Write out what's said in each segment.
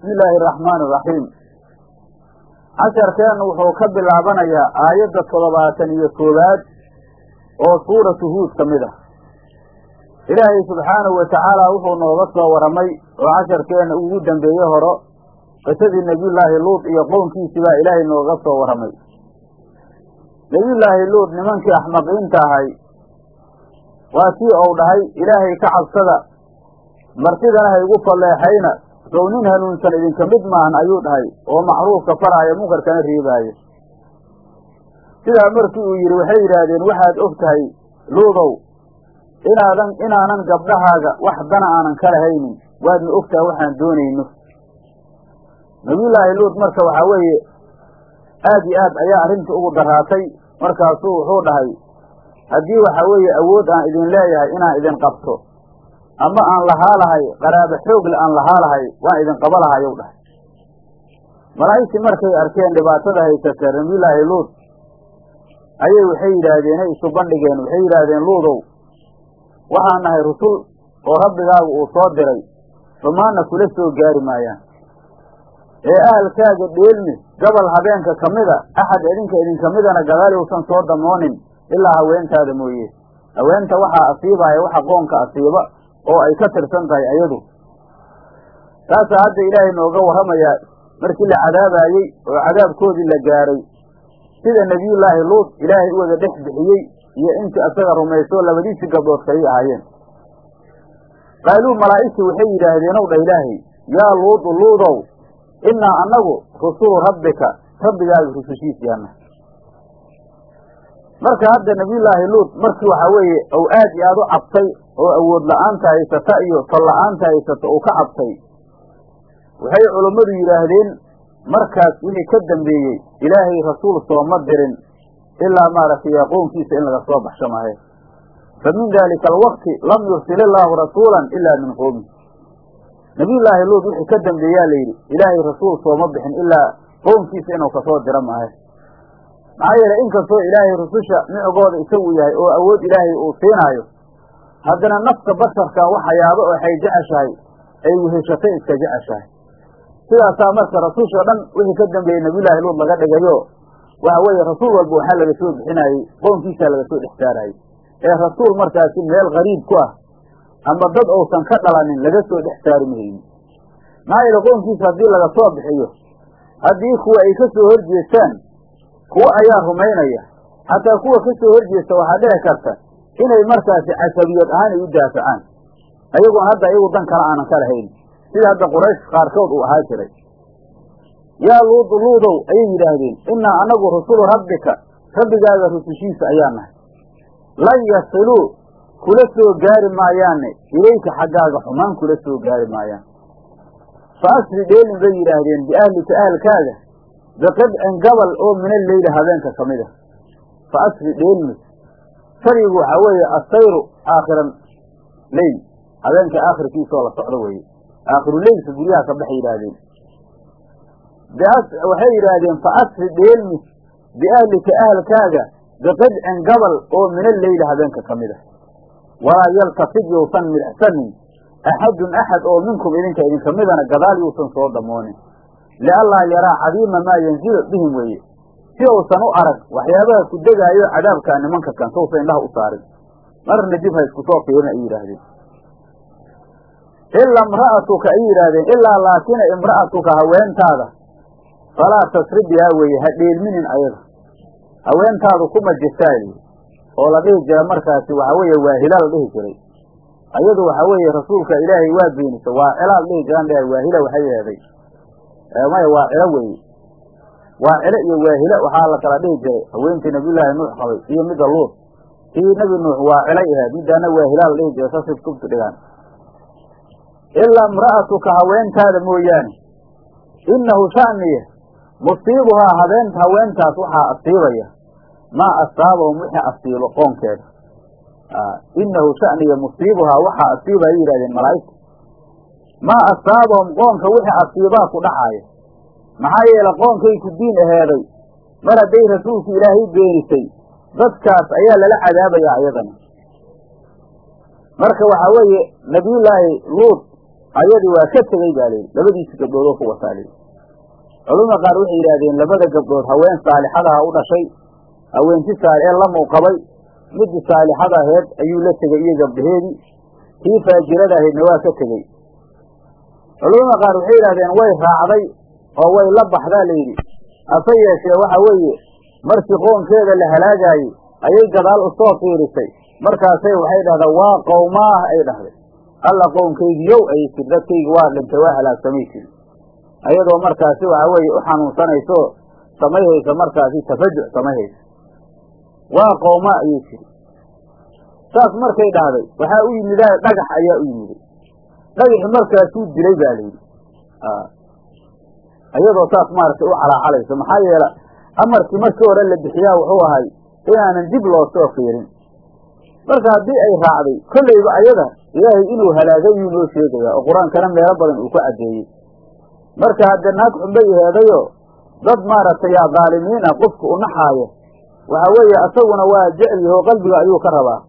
bismi illaahi araxmaani iraxiim casharkeennu wuxuu ka bilaabanayaa aayadda toddobaatan iyo koowaad oo suuratu huud ka mid ah. Ilaahay subxaanahu watacaala wuxuu nooga soo warramay oo casharkeenna ugu dambeeye horo qisadii nebiyullaahi luud iyo qownkiisii baa ilaahay nooga soo warramay nebiyullaahi luud nimankii axmaqiinta ahay waa kii ou dhahay ilaahay ka cabsada martidana ha igu falleexayna sow nin hanuunsan idinka mid maahan ayuu dhahay oo macruufka faraayo munkarkana reebaayo sidaa markii uu yidhi waxay yidhaahdeen waxaad og tahay luudow inaadan inaanan gabdhahaaga wax dana aanan ka lahaynin. Waadna og tahay waxaan doonayno. Nabiyullaahi luud marka waxaa weeye aad iyo aad ayaa arrinta ugu daraatay markaasuu wuxuu dhahay haddii waxaa weeye awood aan idin leeyahay inaan idin qabto ama aan lahaa lahay qaraabo xoogle aan lahaa lahay waan idin qaba lahayow dhahay. Malaa'igtii markay arkeen dhibaatada haysata nabiyullaahi luud ayay waxay yidhaahdeenay isu bandhigeen waxay yidhaahdeen luudow waxaan nahay rusul oo rabbigaagu uu soo diray xumaanna kula soo gaari maayaan. Ee ahalkaaga dheelmi gobol habeenka ka mida axad idinka idinka midana gadaali uusan soo damoonin ilaa haweentaada mooye. Haweenta waxaa asiibaya waxa qoonka asiiba oo ay ka tirsan tahay ayadu. Taasaa hadda ilaahay nooga warramayaa markii la cadaabaayey oo cadaabkoodii la gaaray sida nebiyullaahi luud ilaahay u wada dhex bixiyey iyo intii asaga rumayso labadiisii gabdhood kayay ahaayeen. Qaaluu malaa'igtii waxay yidhaahdeen ow dha ilaahay yaa luudu luudow innaa annagu rusulu rabbika rabbigaaga rusushiisiyaana marka hadda nebiyullaahi luud markii waxaa weeye ou aad iyo aad u cabtay oo awood la'aanta haysata iyo tol la'aanta haysata uu ka cabtay. Waxay culummadu yidhaahdeen markaas wixii ka dambeeyey ilaahay rasuul sooma dirin ilaa maaragtay qownkiisa in laga soo baxsho mahe. Fa min daalika alwaqti lam yursil illaahu rasuulan ilaa min qowmi nabiyullaahi luud wixii ka dambeeyaa la yidhi ilaahay rasuul sooma bixin ilaa qownkiisa inuu ka soo diro maahe maxaa yeelay inkastoo ilaahay rususha micgooda isagu yahay oo awood ilaahay uu siinaayo haddana nafta basharkan waxyaabo waxay jeceshahay ay weheshatay iska jeceshahay. Sidaasaa marka rasuushoo dhan wixii ka dambeeyey nabiyullaahi luud laga dhigayo waxa weeye rasuul walba waxaa laga soo bixinaayey qownkiisaa laga soo dhex saarayey ee rasuul markaasi meel qariib ku ah ama dad uusan ka dhalanin laga soo dhex saari mahayni maxaa yeele qownkiisa haddii laga soo bixiyo haddii kuwa ay ka soo horjeestaan kuwo ayaa rumaynaya. Xataa kuwa ka soo horjeesta waxaa dhici karta inay markaasi casabiyad ahaan ay u daafacaan. Ayagoon hadda iyagu dan kale aanan ka lahayn. Sida hadda quraysh qaarkood uu ahaa jiray. Yaa luudu luudow ayay yidhaahdeen innaa annagu rusulu rabbika. Rabbigaaga rusushiisa ayaa nahay. Lan yasiluu kula soo gaari maayaanne ilayka xaggaaga xumaan kula soo gaari maayaan. Fa asri dheelin bay yidhaahdeen biahlika ahalkaaga biqidcin gabal oo min alleyli habeenka ka mid fa asri dheelmi sarigu waxaa weeye assayru aakhiran leyl habeenka aakhirkiisaoo la socdo weeye aakhiru leylka guryaha ka baxay yidhaahdeen waxay yidhaahdeen fa asri dheelmi biahlika ahalkaaga biqidcin gabal oo min alleyli habeenka ka mid walaa yaltafid yousan midhsanin axadun axad oo minkum idinka idinka midana gadaal yuusan soo damoonin lianlaa yaraa cadiima maa yanzilu bihim weeye si uusan u arag waxyaabaha ku degaayo cadaabkaa nimanka kan indhaha u saarin marna dib ha isku soo fiirin ay yidhaahdeen ilaa imra'atuka ay yidhaahdeen ilaa laakina imra'atuka haweentaada falaa tasribihaa weeye ha dheelminin ayaga haweentaadu kuma jirtaa oo la dhihi jira markaasi waxaa weeye waahila la dhihi jiray ayadu waxaa weeye rasuulka ilaahay waa beenisa waa cila la dhihi jiraan dhahay waahila waxay yeeday maya waa cilo weeye waa cilo iyo waahila waxaa la kala dhihi jiray. Haweentii nabiyullaahi nuux qabay iyo midda luud tii nebi nuux waa cilay ahayd middaana waahila la dhihi jiray saasay kutubtu dhigaan. Ilaa imra'atuka haweentaada mooyaane. Innahu sha'niya musiibuhaa habeen haweentaas waxaa asiibaya. Maa asaabahum wixii asiibo qoonkeeda. Inahu sha'niya musiibuhaa waxaa asiibaya yidhahdeen malaa'igta maa asaabahum qoonka wixii asiibaa ku dhacaaya maxaa yeele qoonkay ku diin aheeday. Mar hadday rasuulku ilaahay beenisay dadkaas ayaa lala cadaabayaa iyadana marka waxaa weeye nabiyullaahi luud ayadii waa ka tegey baa layidhi labadiisi gabdhood oo ku wataa layidhi culamada qaar waxay yidhaahdeen labada gabdhood haween saalixadaha u dhashay haweenti saali ee lamuu qabay midii saalixada aheed ayuu la tegey iyo gabdhaheedii. Kii faajirada ahaydna waa ka tegey culamada qaar waxay yidhahdeen way raacday oo way la baxdaa layidhi hase yeeshee waxa weeye markii qoonkeeda la halaagaayey ayay gadaal u soo fiirisay. Markaasay waxay dhahdaa waa qowmaah ay dhahday alla qownkaygiyow ayay tiri dadkaygi waa dhintay waa halaagsamay tiri ayadoo markaasi waxa weeye u xanuunsanayso samayhaysa markaasi tafajuc samayhaysa waa qowma ayay tiri saas markay dhahday waxaa u yimidaa dhagax ayaa u yimiday dhagaxi markaasuu dilay baa layidhi iyadoo saas maaragtay u calaacalayso maxaa yeele amarkii markii hore la bixiyaa wuxuu ahay inaanan dib loo soo fiirin. Marka haddii ay raacday kollayba ayada ilaahay inuu halaagay yuu noo sheegayaa oo qur'aankana meelo badan uu ku caddeeyey. Marka hadde naag xunbay heedayo dad maaragtay yaa dhaalimiin ah qofka u naxaaya waxa weeye asaguna waa jecel yaho qalbiga ayuu ka rabaa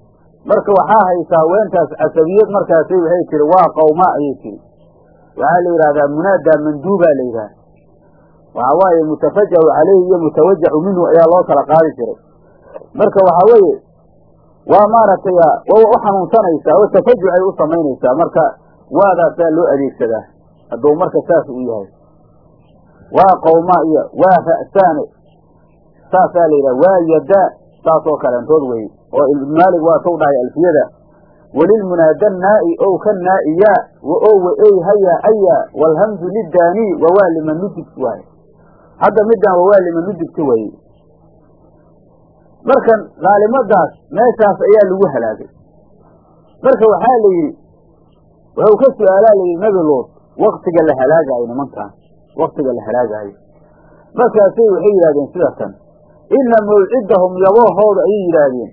marka waxaa haysaa weentaas casabiyad markaasi waxay tiri waa qawma ayay tiri waxaa la yidhahdaa munaadaa manduubaa la yidhaha waxa waaye mutafajacu caleyhi iyo mutawajacu minhu ayaa loo kala qaadi jiray. Marka waxa weeye waa maaragtay waa u xanuunsanaysaa oo tafajucay u samaynaysaa. Marka waadaasaa loo adeegsadaa hadduu marka saas uu yahay. Waa qawma iyo waa ra'saane saasaa la yidhaha waa yadaa saasoo kaleentood weye oo ibnmaalig waa tou dhahay alfiyada. Walilmunaada naa'i ow ka naa'iyaa o waey haya aya walhamdu lidaanii wawaa liman nudigti waaye hadda middan wawaa liman nudigti waye markan dhaalimadaas meeshaas ayaa lagu halaagay. Marka waxaa la yidhi wuxuu ka su'aalaa layidhi nabi luud waktiga la halaagaayo nimankan waktiga la halaagaayo markaasay waxay yidhahdeen sida tan ina mawcidahum yaboohooda ayay yidhaahdeen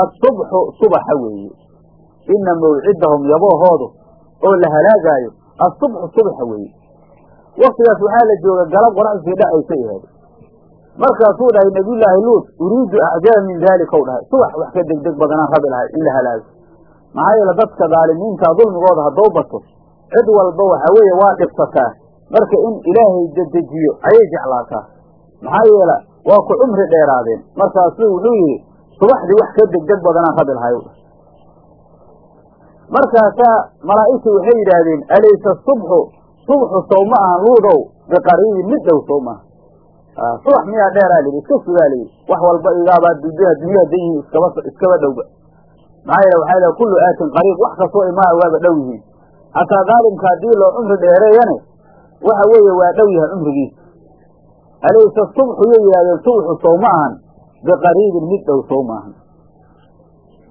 asubxu subaxa weeye. Ina mawcidahum yaboohoodu oo la halaagaayo asubxu subaxa weeye. Waktigaas waxaa la jooga galab qoraxsii dhacaysay aheed markaasuu dhahay nabiyullaahi luut uriidu acjaba min daalika u dhahay. Subax wax ka degdeg badanaan rabi lahay in la halaago maxaa yeele dadka dhaalimiinta dulmigooda haddou bato cid walba waxaa weeye waa dhibsataa. Marka in ilaahay dedejiyo ayay jeclaataa. Maxaa yeele waa ku cumri dheeraadeen. Markaasuu wuxuu yidhi subaxdii wax ka degdeg badanaan rabi lahay markaasaa malaa'igtu waxay yidhaahdeen alaysa subxu? Subxu sow ma ahan luudow biqariibin mid dhow sow maaha subax miyaa dheeraa layidhi iska sugaa layidhi wax walba igaabaa dunya dunya hadan yihiin iskaba iskaba dhowba. Maxaa yeele waxaa lehay kullu aatin qariib wax kastoo imaaya waaba dhow yihiin. Hataa daalimka haddii loo cumri dheereeyane waxa weeye waa dhow yahay cumrigiisa. Alaysa subxu? Yay yidhahdeen subxu sow ahan biqariibin mid dhow sow maahan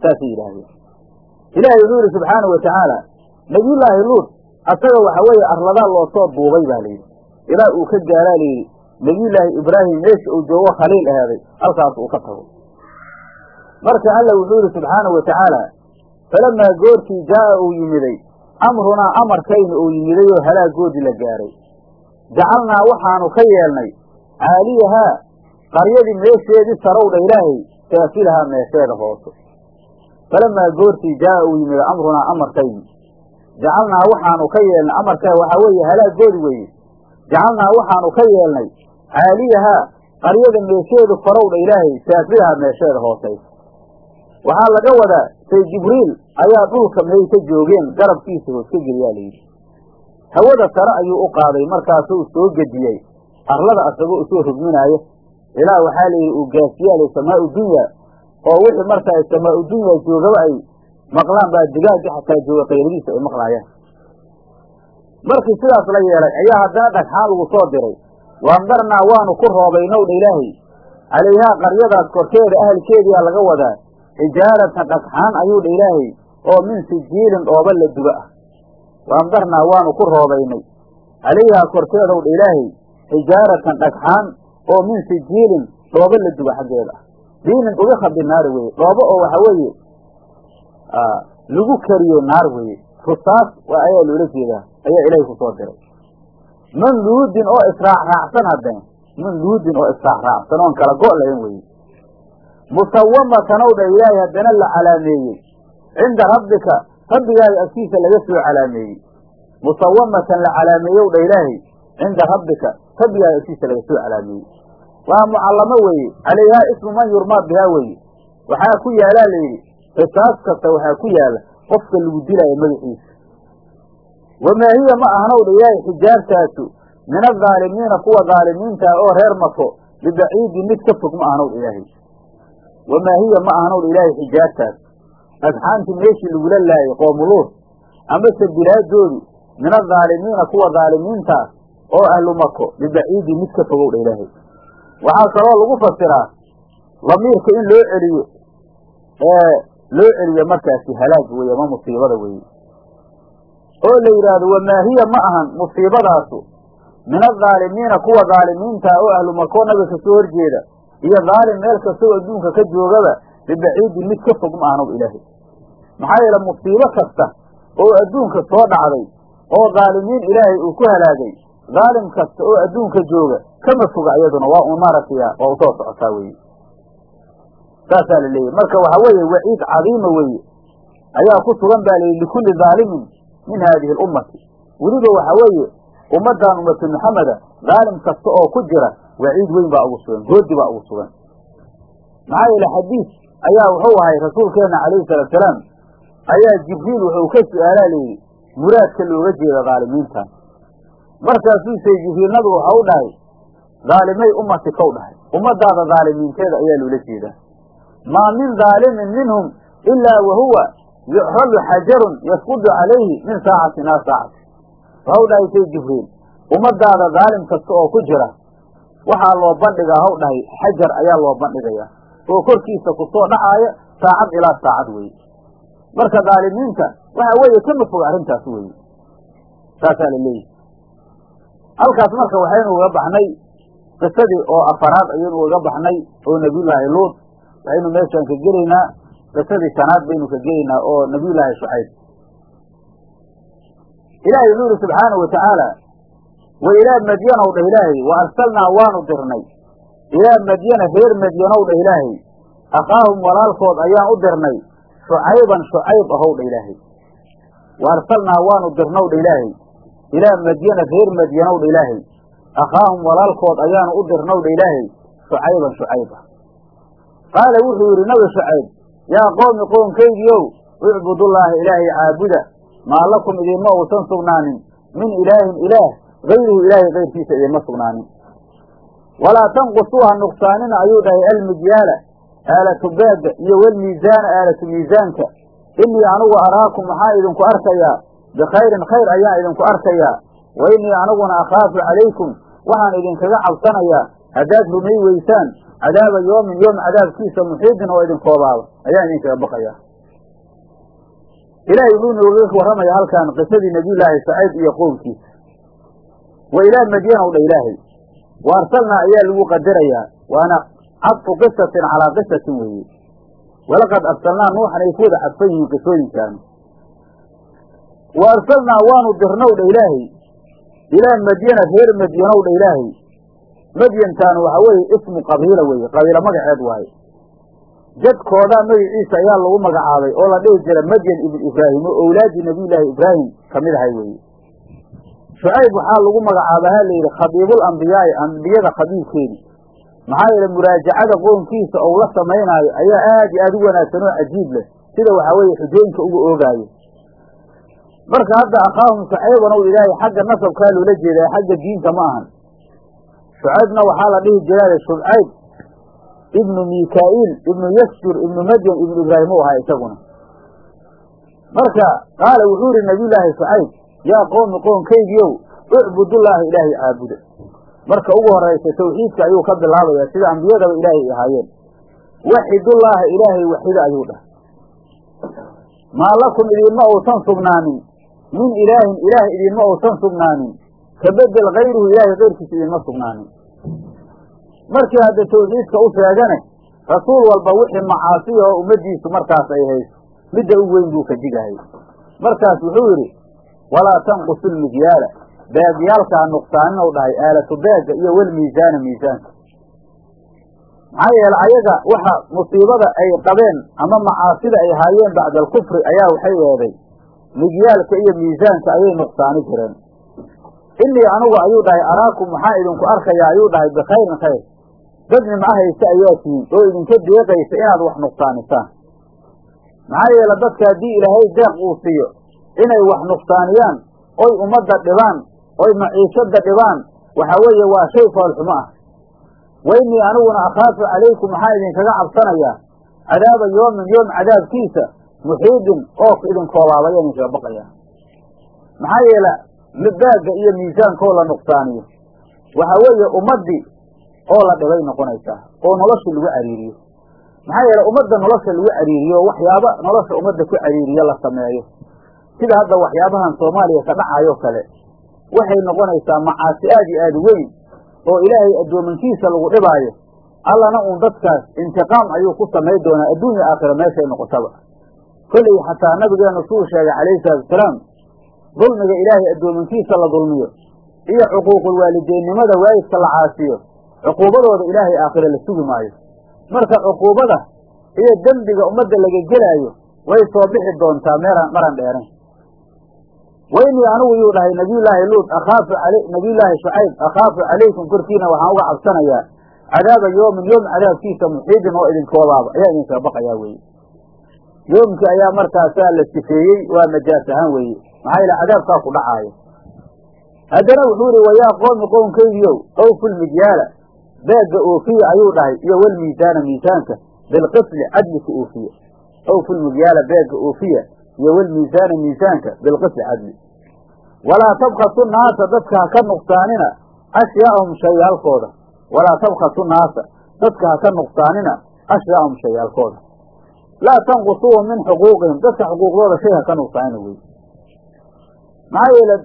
saasay yidhaahdeen ilaahay wuxuu yidhi subxaanau watacaala nabiyullaahi luut asaga waxa weeye arladaa loosoo duubay baa layidhi ilaa uu ka gaaraa layidhi nabiyullaahi ibraahim meesha uu joogo khaliil ahaaday halkaas uu ka tago marka alla wuxuu yidhi subxaanau watacaala falamaa goortii jaa'a uu yimiday amrunaa amarkayna uu yimiday oo halaagoodii la gaaray jacalnaa waxaanu ka yeelnay caaliyahaa qaryadii meesheedii sarowdha ilaahay saafilahaa meesheeda hoose falamaa goortii jaa'a uu yimiday amrunaa amarkayni jacalnaa waxaanu ka yeelnay amarkaa waxaa weeye halaagoodi weeye. Jacalnaa waxaanu ka yeelnay caaliyahaa qaryada meesheedu farowdha ilaahay saafilahaa meesheeda hoosaysa waxaa laga wadaa say jibriil ayaa dhulka meey ka joogeen garabkiisa hoos ka geliyaa layidhi hawada sare ayuu u qaaday markaasuu soo gediyey. Arlada asagoo u soo rugminaaya ilaa waxaa layidhi uu gaasiyaalay samaau dunya oo wixii markaa samaau dunya joogaba ay maqlaan baa digaaga xataa jooga qayladiisa ay maqlaayaan. Markii sidaas la yeelay ayaa haddana dhagxaan lagu soo diray. Waandarnaa waanu ku roobaynowdha ilaahay. Calayhaa qaryadaas korkeeda ahalkeediyaa laga wadaa. Xijaaratan dhagxaan ayuu dha ilaahay oo min sijiilin dhooba la duba ah. Waandarnaa waanu ku roobaynay. Calayhaa korkeedow dha ilaahay. Xijaaratan dhagxaan oo min sijiilin dhooba la duba xaggeeda. Ah diinin ubika binaari weye dhoobo oo waxa weeye lagu kariyo naar weye rusaas ayaa loola jeedaa ayaa ilaahay ku soo diray. Man luudin oo israac raacsan haddana man luudin oo israac raacsan oon kala go' lahayn weye musawamatan ow dha ilaahay haddana la calaameeyey. Cinda rabbika rabbigaaga agtiisa laga soo calaameeyey. Musawamatan la calaameeyow dha ilaahay. Cinda rabbika rabbigaa agtiisa laga soo calaameeyey waa mucallamo weeye calayhaa ismu man yurmaa bihaa weeye waxaa ku yaalaa layidhi qisaas kasta waxaa ku yaalla qofka lagu dilaayo magaciisa. Wamaa hiya ma ahanow dha ilaahay xijaartaasu min adaalimiina kuwa daalimiintaa oo reer mako bibaciidin mid ka fog ma ahanow dha ilaahay. Wamaa hiya ma ahanow dha ilaahay xijaartaas agxaantii meeshii lagula laayay qoomuluur amase bilaadoodu min adaalimiina kuwa daalimiintaas oo ahlu mako bibaciidin mid ka fogow dha ilaahay waxaa kaloo lagu fasiraa lamiirka in loo celiyo ee loo celiyo markaasi halaag weeye ama musiibada weeye. Oo la yidhaahdo wamaa hiya? Ma ahan musiibadaasu. Min adaalimiina kuwa daalimiinta oo ahlu mako nabiga ka soo horjeeda iyo daalim meel kastoo adduunka ka joogaba bibaciidin mid ka fog ma ahanow ilaahay. Maxaa yeele musiibo kasta oo adduunka soo dhacday oo daalimiin ilaahay uu ku halaagay daalim kasta oo adduunka jooga kama foga iyaduna waa un maaragtay waa u soo socotaa weye saasaa la leeyahy marka waxaa weeye waciid cadiima weeye. Ayaa ku sugan baa layihi likulli daalimin min haadihi alummati weliba waxaa weeye ummaddan ummatu maxameda daalim kasta oo ku jira waciid weyn baa ugu sugan goodi baa ugu sugan. Maxaa yeele xadiis ayaa wuxuu ahay rasuulkeenna calayhi salaatu salaam ayaa jibriil wuxuu ka su'aalaa layidhi muraadka looga jeeda daalimiintan markaasuu say jibriil nabigu waxa u dhahay daalimay ummati kow dhahay. Ummadaada daalimiinteeda ayaa loola jeedaa. Maa min daalimin minhum ilaa wa huwa yucralu xajarun yasqudu calayhi min saacati ilaa saacati. Waxau dhahay say jibriil ummadaada daalim kasta oo ku jira waxaa loo bandhigaa haw dhahay xajar ayaa loo bandhigayaa. Oo korkiisa ku soo dhacaaya saacad ilaa saacad weeye. Marka daalimiinta waxa weeye kama fog arrintaas weeye. Saasaa la leeyihi halkaas marka waxaynu uga baxnay qisadii oo afaraad ayaynu uga baxnay oo nebiyullaahi luud waxaynu meeshaan ka gelaynaa qisadii shanaad baynu ka gelaynaa oo nebiyullaahi shucayb. Ilaahay wuxuu yihi subxaanau watacaala wa ilaa madyanow dheh ilaahay wa arsalnaa waanu dirnay. Ilaa madyana reer madyanow dheh ilaahay akhaahum walaalkood ayaan u dirnay. Shucayban shucayb ahow dha ilaahay. Wa arsalnaa waanu dirnow dha ilaahay ilaa madyana reer madyanow dha ilaahay. Akhaahum walaalkood ayaanu u dirnow dha ilaahay shucayban shucayb ah qaala wuxuu yidhi nabi shucayb yaa qoomi qoonkaygiiow icbudullaaha ilaahay caabuda. Maa lakum idinma uusan sugnaanin. Min ilaahin ilaah gayruhu ilaahay kayrkiisa idinma sugnaanin. Walaa tanqusuu ha nuqsaanina ayuu dhahay almidyaala aalatu beega iyo walmiisaana aalatu miisaanka. Innii anugu araakum waxaan idinku arkayaa bikhayrin khayr ayaan idinku arkayaa wa innii aniguna akhaafu calaykum waxaan idinkaga cabsanayaa haddaad rumay weysaan cadaaba yoomin yoom cadaabkiisa muxiidin oo idinkoobaaba ayaan idinkaga baqayaa ilaahay wuxuu nooga warramaya halkan qisadii nebiyullaahi shucayb iyo qownkiisa wa ilaa madyanow dha ilaahay. Wa arsalnaa ayaa lagu qadarayaa waana cadfu qisatin calaa qisatin weeye. Walaqad arsalnaa nuuxan ay ku wada cadfan yihiin qisooyinkaanu wa arsalnaa waanu dirnow dha ilaahay ilaa madyana reer madyanow dha ilaahay madyantaanu waxaa weeye ismu qabiila weeye qabiilo magaceed waaye jadkoodaa magaciisa ayaa lagu magacaabay oo la dhihi jira madyan ibnu ibraahim oo owlaadii nabiyullaahi ibraahim ka mid ahay weeye shucayb waxaa lagu magacaaba ha layidhi khabiibul ambiyaa'i ambiyada khabiibkeedii maxaa yeele muraajacada qoonkiisa ou la samaynaayo ayaa aad iyo aad u wanaagsan oo cajiib leh sida waxaa weeye xujooyinka uga oogaayo marka hadda akhaahum shucayban ow ilaahay xagga nasabkaa loola jeeda xagga diinta ma ahan. Shucaybna waxaa la dhihi jiraale shubcayb ibnu mikaa'iil ibnu yasjur ibnu madyan ibnu ibraahim u ahaa isaguna. Marka qaala wuxuu yihi nabiyullaahi shucayb yaa qoomi qoonkaygiiow ucbudullaaha ilaahay caabuda. Marka ugu horaysa tawxiidka ayuu ka bilaabayaa sida ambiyadaba ilaahay ay ahaayeen. Waxidullaaha ilaahay waxida ayuu dhah maa lakum idinma uusan sugnaanin min ilaahin ilaah idinma uusan sugnaanin. Ka bedel kayruhu ilaahay kayrkiisa idinma sugnaanin. Markii hadda tawxiidka u sheegane rasuul walba wixii macaasiya oo ummaddiisu markaas ay hayso midda u weyn buu ka digahay markaas wuxuu yidhi walaa tanqusu lmidyaala beegyaalkaa nuqsaanin ou dhahay aalatu beega iyo walmiisaana miisaanka. Maxaa yeele ayaga waxa musiibada ay qabeen ama macaasida ay haayeen bacda alkufri ayaa waxay eeday migyaalka iyo miisaanka ayay nuqsaani jireen. Inii anigu ayuu dhahay araakum waxaa idinku arkayaa ayuu dhahay bikhayrin khayr. Dad nimco haysta ayaa tihiin oo idinka deeqaysa inaad wax nuqsaanisaan maxaa yeele dadka haddii ilaahay deeq uu siiyo inay wax nuqsaaniyaan oy ummadda dhibaan oy maciishadda dhibaan waxaa weeye waa shay foolxumo ah. Wa innii aniguna akhaafu calaykum waxaa idinkaga cabsanayaa cadaaba yoomin yoom cadaabkiisa muxiidin oo idin koobaabaya idinkaga baqaya maxaa yeele baagga iyo miisaankoo la nuqsaaniyo. Waxaa weeye ummaddii oo la dhibay noqonaysaa oo noloshii lagu cariiriyo. Maxaa yeele ummadda nolosha lagu cariiriyo waxyaaba nolosha ummadda ku cariiriyo la sameeyo. Sida hadda waxyaabahan soomaaliya ka dhacayo kale waxay noqonaysaa macaasi aad iyo aad weyn oo ilaahay addoomankiisa lagu dhibaayo. Allana uun dadkaas intiqaam ayuu ku samay doonaa adduunya aakhira meeshay noqotaba kolley xataa nabigeenu suu sheegay calayhi salaatuasalaam dulmiga ilaahay addoomankiisa la dulmiyo iyo cuquuqul waalideennimada waalidka la caasiyo cuquubadooda ilaahay aakhira la sugi maayo. Marka cuquubada iyo dembiga ummadda laga gelaayo way soo bixi doontaa meeran maran dheeran. Wa innii anigu yuu dhahay nabiyullaahi luut akhaafu nabiyullaahi shucayb akhaafu calaykum korkiina waxaan uga cabsanayaa cadaaba yoomin yoom cadaabkiisa muxiidin oo idinkoobaaba ayaa idinkaga baqayaa weeye yoomkii ayaa markaasaa la sifeeyey waa majaas ahaan weeye. Maxaa yaele cadaabkaa ku dhacaayo. Haddana wuxuu ihi wayaa qoomi qownkaygiiow awful midyaala beegga oofiya ayuu dhahay iyo walmiisaana miisaanka bilqisli cadlika oofiya. Awful midyaala beegga oofiya iyo walmiisaana miisaanka bilqisli cadli. Walaa tabkasu naasa dadka ha ka nuqsaanina ashyaa'ahum shayaalkooda. Walaa tabkasu naasa dadka ha ka nuqsaanina ashyaa'ahum shayaalkooda laa tanqusuuhum min xuquuqihim dadka xuquuqdooda shay ha ka nuqsaanina wey maxaa yeele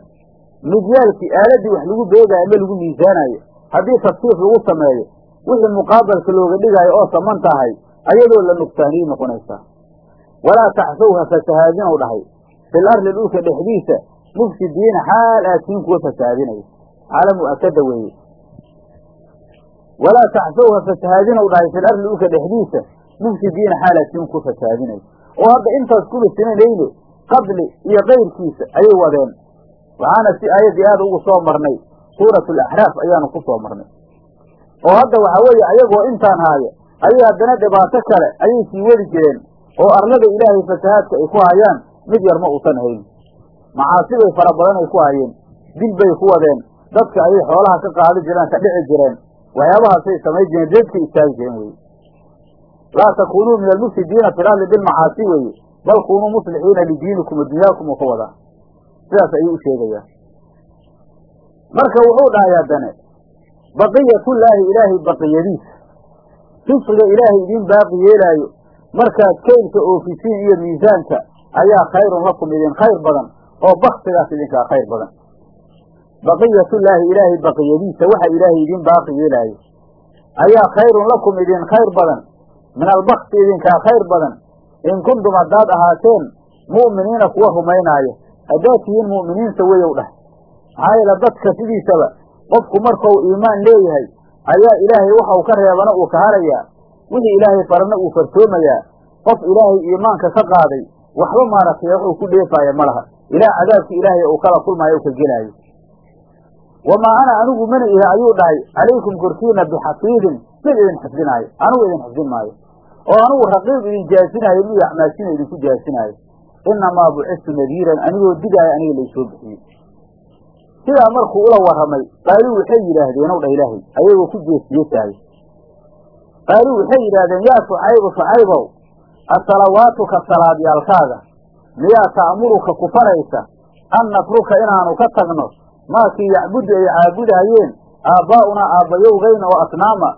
midyaalkii aaladii wax lagu beegaayo ama lagu miisaanayo haddii tasfiif lagu sameeyo wixii muqaabalka looga dhigaayo oo saman tahay ayadoo la nuqsaaniyey noqonaysaa walaa taxsow ha fasahaadinow dhahay fil arli dhulka dhexdiisa mufsidiina xaal aadtiin kuwa fasahaadinaya xaala mu'akada weeye walaa taxsow ha fasahaadinow dhahay fil arli dhulka dhexdiisa mufsidiina xaal aadtiin kuwa fasahaadinaya oo hadda intaas kuba simanayne qadli iyo kayrkiisa ayay wadeen. Waxaana si aayaddii aada ugu soo marnay suuratu alaxraaf ayaanu ku soo marnay. Oo hadda waxaa weeye ayagoo intaan haaya ayay haddana dhibaato kale ayay sii wadi jireen. Oo arlada ilaahay fasahaadka ay ku hayaan mid yar ma uusan hayn. Macaasibay fara badan ay ku hayeen dil bay ku wadeen. Dadka ayay xoolaha ka qaadi jireen ka dhici jireen. Waxyaabahaasay samayn jireen deedka istaagi jireen weye laa takunuu min almufsidiina fi lardi bilmacaasi weeye bal kunuu muslixiina lidiinikum wa dunyaakum u ka wadaa sidaas ayuu u marka wuxuu dhahay haddane baqiyatullaahi ilaahay baqiyadiisa risqiga ilaahay idiin baaqi yeelaayo markaad kaylka oofisiin iyo miisaanka ayaa khayrun lakum idin khayr badan oo baktigaas idinkaa khayr badan baqiyatullaahi ilaahay baqiyadiisa waxa ilaahay idiin baaqi yeelaayo ayaa khayrun lakum idin khayr badan min albakti idinkaa khayr badan. In kuntum haddaad ahaateen mu'miniina kuwa rumaynaaya haddaad tihiin mu'miniinta weyow dhah. Maxaa yeele dadka sidiisaba qofku markau iimaan leeyahay ayaa ilaahay waxau ka reebana uu ka harayaa wixii ilaahay farana uu farsoomayaa qof ilaahay iimaanka ka qaaday waxba maaragtay wuxuu ku dheefaaya ma laha. Ilaah cadaabki ilaahay uu kala kulmaayo u ka gelaayo. Wamaa ana anigu mana ihi ayuu dhahay calaykum korkiina bixafiidin mid idin xifdinaayo anigu idin xifdin maayo oo anigu raqiib idin jaasinaayo mid acmaashina idinku jaasinaayo inamaa bucistu nadiiran anigoo digaayo aniga laysoo bixiyey. Sidaa markuu ula warramay qaali waxay yidhaahdeen ow dha ilaahay ayagoo ku jeesjeesaayo qaali waxay yidhaahdeen yaa shucaybu shucaybow asalawaatuka salaadyaalkaaga miyaa ta'muruka ku faraysa an natruka inaanu ka tagno? Maakii yacbudu ay caabudahayeen aabbaa'unaa aabbayowgayna oo asnaama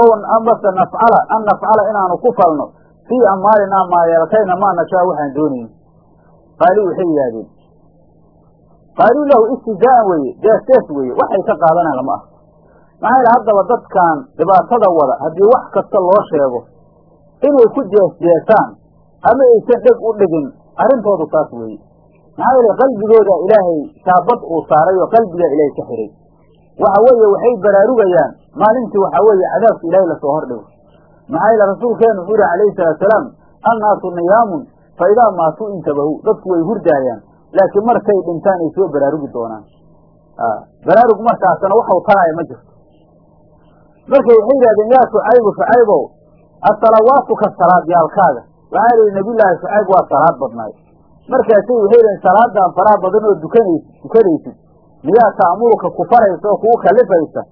ow amase nafcala an nafcala inaanu ku falno fii amwaalinaa maayeelkayna maa nashaa waxaan doonayn. Qaali waxay yidhaahdeen qaaluu lahu istizaa'an weeye jees-jees weeye waxay ka qaadanaan lama ah. Maxaa yidhi haddaba dadkan dhibaatada wada haddii wax kasta loo sheego inay ku jees-jeesaan ama aysan dheg u dhigin arrintoodu taas weeye. Maxaa yeele qalbigooda ilaahay shaabad uu saaray oo qalbigaa ilaahay ka xiray. Waxa weeye waxay baraarugayaan maalintii waxaa weeye cadaabka ilaahay la soo hordhigo. Maxaa yeele rasuulkeenu wuxuu yihi calayhi salaatusalaam annaasu niyaamun fa idaa maatuu intabahu dadku way hurdaayaan laakiin markay dhintaan ay soo baraarugi doonaan. Baraarug markaasna waxau taraya ma jirto. Marka waxay yidhahdeen yaa shucaybu shucaybow asalawaatu ka salaad yaalkaaga waxaa lihi nabiyullaahi shucayb waa salaad badnaay markaasay waxay yidhahdeen salaadan faraha badan oo dukanaysid dukanaysid. Miyaa ta'muruka ku faraysa oo kugu kalifaysa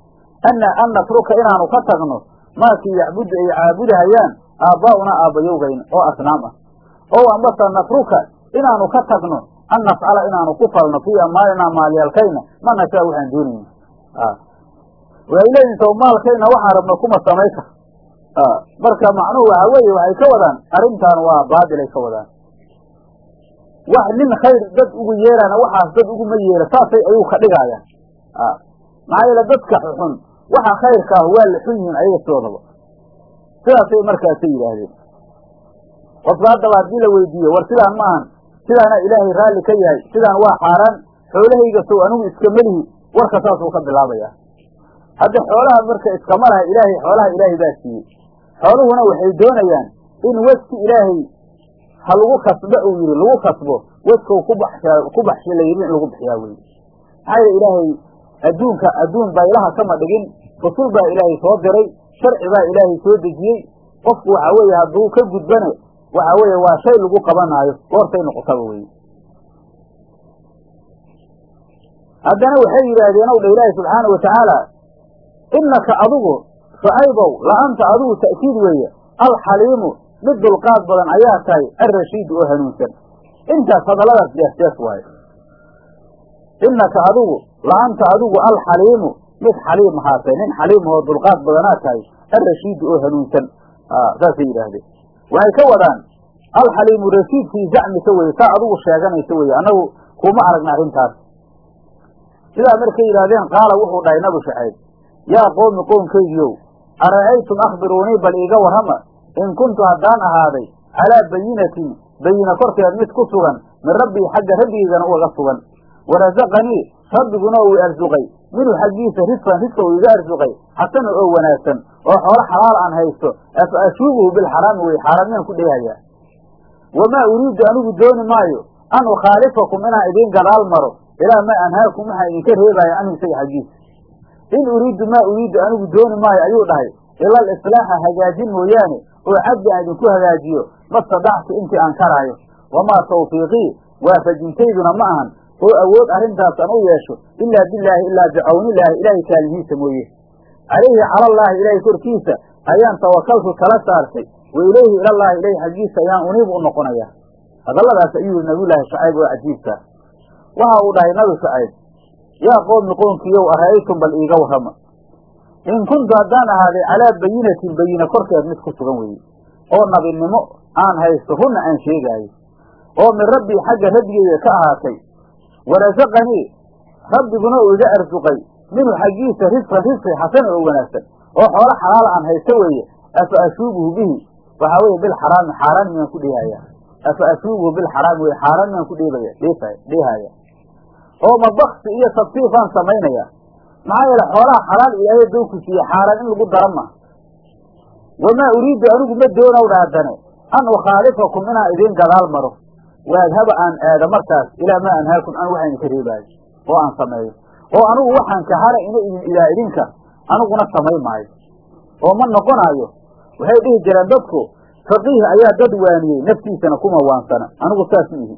ana an natruka inaanu ka tagno maakii yacbudu ay caabudahayaan aabbaa'una aabbayowgayn oo asnaam ah oo ambase natruka inaanu ka tagno an nafcala inaanu ku falno fii amaalinaa maalyaalkayna ma nashaa waxaan doonayna waxay leeyihiin sow maalkayna waxaan rabno kuma samay marka macnuhu waxa weeye waxay ka wadaan arrintan waa baadilay ka wadaan wax nin khayr dad ugu yeelana waxaas dad uguma yeela saasay ayuu ka dhigaayaan maxaa yeele dadka xun waxa khayrka ah waa la xun yihiin ayaga sidoodaba sidaasay markaasay yidhaahdeen. Qofka haddaba haddii la weydiiyo war sidaan ma ahan sidaana ilaahay raalli ka yahay sidaan waa xaaraan xoolahayga sow anigu iska melihi warka saasuu ka bilaabaya. Hadda xoolaha marka iskama laha ilaahay xoolaha ilaahay baa siiyey. Xooluhuna waxay doonayaan in weski ilaahay ha lagu kasbo uu yidhi lagu kasbo weskow ku baxshaa ku baxsha la yidhi in lagu bixiyaa weye maxaa yeele ilaahay adduunka adduun baylaha kama dhigin rasul baa ilaahay soo diray sharci baa ilaahay soo dejiyey. Qofku waxa weeye hadduu ka gudbane waxa weeye waa shay lagu qabanaayo goortay noqotaba weye haddana waxay yidhaahdeen ow dha ilaahi subxaanau watacaala innaka adigu shucaybow la-anta adigu ta'kiid weeye. Alxaliimu mid dulqaad badan ayaa tahay alrashiidu oo hanuunsan. Intaas hadalladaas jees-jees waayo innaka adigu la-anta adigu alxaliimu mid xaliim ahaatay nin xaliim oo dulqaad badanaa tahay alrashiidu oo hanuunsan saasay yidhaahdeen. Waxay ka wadaan alxaliimu rashiid fii zacmika weye saa adigu sheeganaysa weye annagu kuma aragna arrintaas. Sidaa markay yidhaahdeen qaala wuxuu dhahay nabi shacayb. Yaa qoomi qownkaygiiow ara'aytum akhbiruunii bal iiga warrama? In kuntu haddaan ahaaday calaa bayinatin bayina korkeed mid ku sugan min rabbii xagga rabbigaygana ugaga sugan. Warasaqanii rabbiguna uu arsuqay minhu xaggiisa risqan risqa uu iga arsuqay xasana oo wanaagsan oo xoolo xalaal aan haysto afa ashuubuhu bilxaraami wey xaaraamiyaan ku dheehayaa. Wamaa uriidu anigu dooni maayo an ukhaalifakum inaan idiin gadaal maro ilaa maa anhaakum waxaan idinka reebaya anhu isaga xaggiisa. In uriidu maa uriidu anigu dooni maayo ayuu dhahay ila alislaaxa hagaajin mooyaane oo cabdi aan idinku hagaajiyo mastadactu intii aan karaayo. Wamaa tawfiiqii waafajintayduna ma ahan oo awood arrintaas aan u yeesho ilaa bilaahi ilaa bicawnilaahi ilaahay kaalimihiisa mooye. Calayhi calallaahi ilaahay korkiisa ayaan tawakaltu tala saartay wa ilayhi ilallaahi ilahi xaggiisa ayaan uniibu u noqonaya. Hadalladaas ayuu yihi nabiyulaahi shacayb oo cajiibka. Waxa uu dhahay nabi shacayb yaa qoomi qoonkiiyow ara'aytum bal iiga warrama. In kuntu haddaan ahaaday calaa bayinatin bayina korkeed mid ku sugan weeye. Oo nabinimo aan haysto runna aan sheegaayo. Oo min rabbii xagga rabbigeyga ka ahaatay warasaqanii rabbiguna uu iga arsuqay minhu xaggiisa risqan risqi xasana oo wanaagsan oo xoolo xalaala aan haysto weeye afa ashuubuhu bihi waxaa weeye bilxaraami xaaraan miyaan ku dheehaya afa ashuubuhu bilxaraami wey xaaraan miyaan ku dheebaya dheefa dheehaya oo mabaksi iyo tabsiifaan samaynaya maxaa yeele xoolaha xalaal ilaahay dowku siiye xaaraan in lagu dara ma wamaa uriidu anigu ma doonaw dha haddane an ukhaalifakum inaan idiin gadaal maro waadhaba aan aado markaas. Ilaa maa anhaakum an waxaan idinka reebaayo. Oo aan sameeyo. Oo anigu waxaan kahara ina idin ilaa idinka. Aniguna samay maayo. Oo ma noqonaayo waxay dhihi jireen dadku faqiih ayaa dad waaniyey naftiisana kuma waansana. Anigu saas ma ihi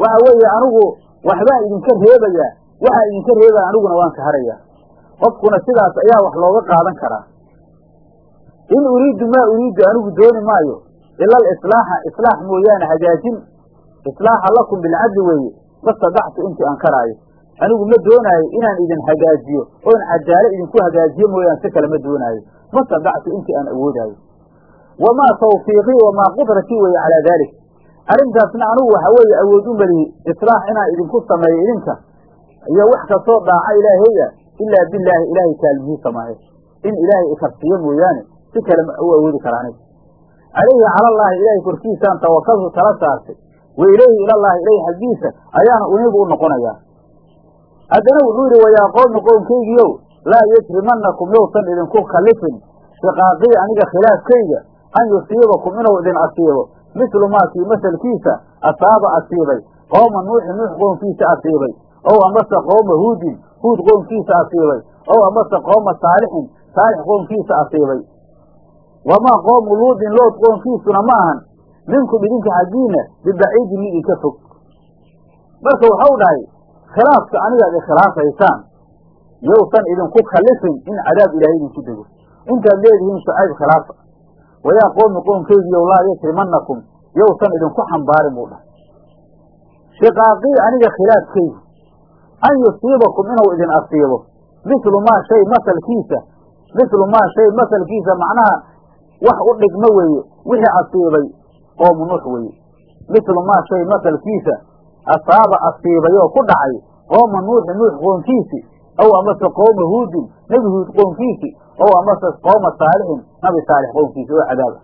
waxa weeye anigu waxbaan idinka reebayaa waxaa idinka reebaya aniguna waan kaharayaa qofkuna sidaas ayaa wax looga qaadan karaa. In uriidu maa uriidu anigu dooni maayo ila alislaaxa islaax mooyaane hagaajin islaaxa lakum bilcadli weeye mastadactu intii aan karaayo anigu ma doonaayo inaan idin hagaajiyo oon cadaalo idinku hagaajiyo mooyaane si kale ma doonaayo mastadactu intii aan awoodaayo wamaa tawfiiqii wamaa qudratii weeye calaa daalik arrintaasna anigu waxa weeye awood u melihi islaax inaan idinku sameeyo idinka iyo wax kastoo dhaaca ilaahaya ilaa bilaahi ilaahay kaalmihiisa maahe in ilaahay ikarsiiyo mooyaane si kale ma u awoodi kara calayhi calallaahi ilaahay korkiisaan tawakaltu tala saartay. Wa ilayhi ilallaahi ilayhi xaggiisa ayaana unigu u noqonayaa. Haddana wuxuu yidhi wayaa qowmi qownkaygiiow laa yajrimanakum yowsan idinku kallifin shiqaaqii aniga khilaafkayga an yusiibakum inuu idin asiibo. Mislu maakii masalkiisa asaaba asiibay. Qooma nuuxi nuux qoomkiisa asiibay. Ow amase qooma huudin huud qoomkiisa asiibay. Ow amase qooma saalixin saalix qoomkiisa asiibay wamaa qoomu luudin lood qoomkiisuna ma ahan minkum idinka xaggiina bibaciidin mid idinka fog marka waxau dhahay khilaafka anigaad ikhilaafaysaan yowsan idinku kallifin in cadaab ilaahay idinku dego intaad leedihiin shucayb khilaafa wayaa qoomi qoomkeygiiyow laa yajrimanakum yowsan idinku xambaarin buu dhahay shiqaaqii aniga khilaafkaygu an yusiibakum inuu idin asiibo mislu maa shay masalkiisa mislu maa shay masalkiisa macnaha wax u dhigmo weeye wixii asiibay qoomu nuux weeye. Mislu maa shay masalkiisa asaaba asiibayoo ku dhacay qooma nuuxi nuux qoonkiisi ow amase qooma huudin nebi huud qoonkiisi ow amase qooma saalixin nabi saalix qoonkiisi oo cadaaba.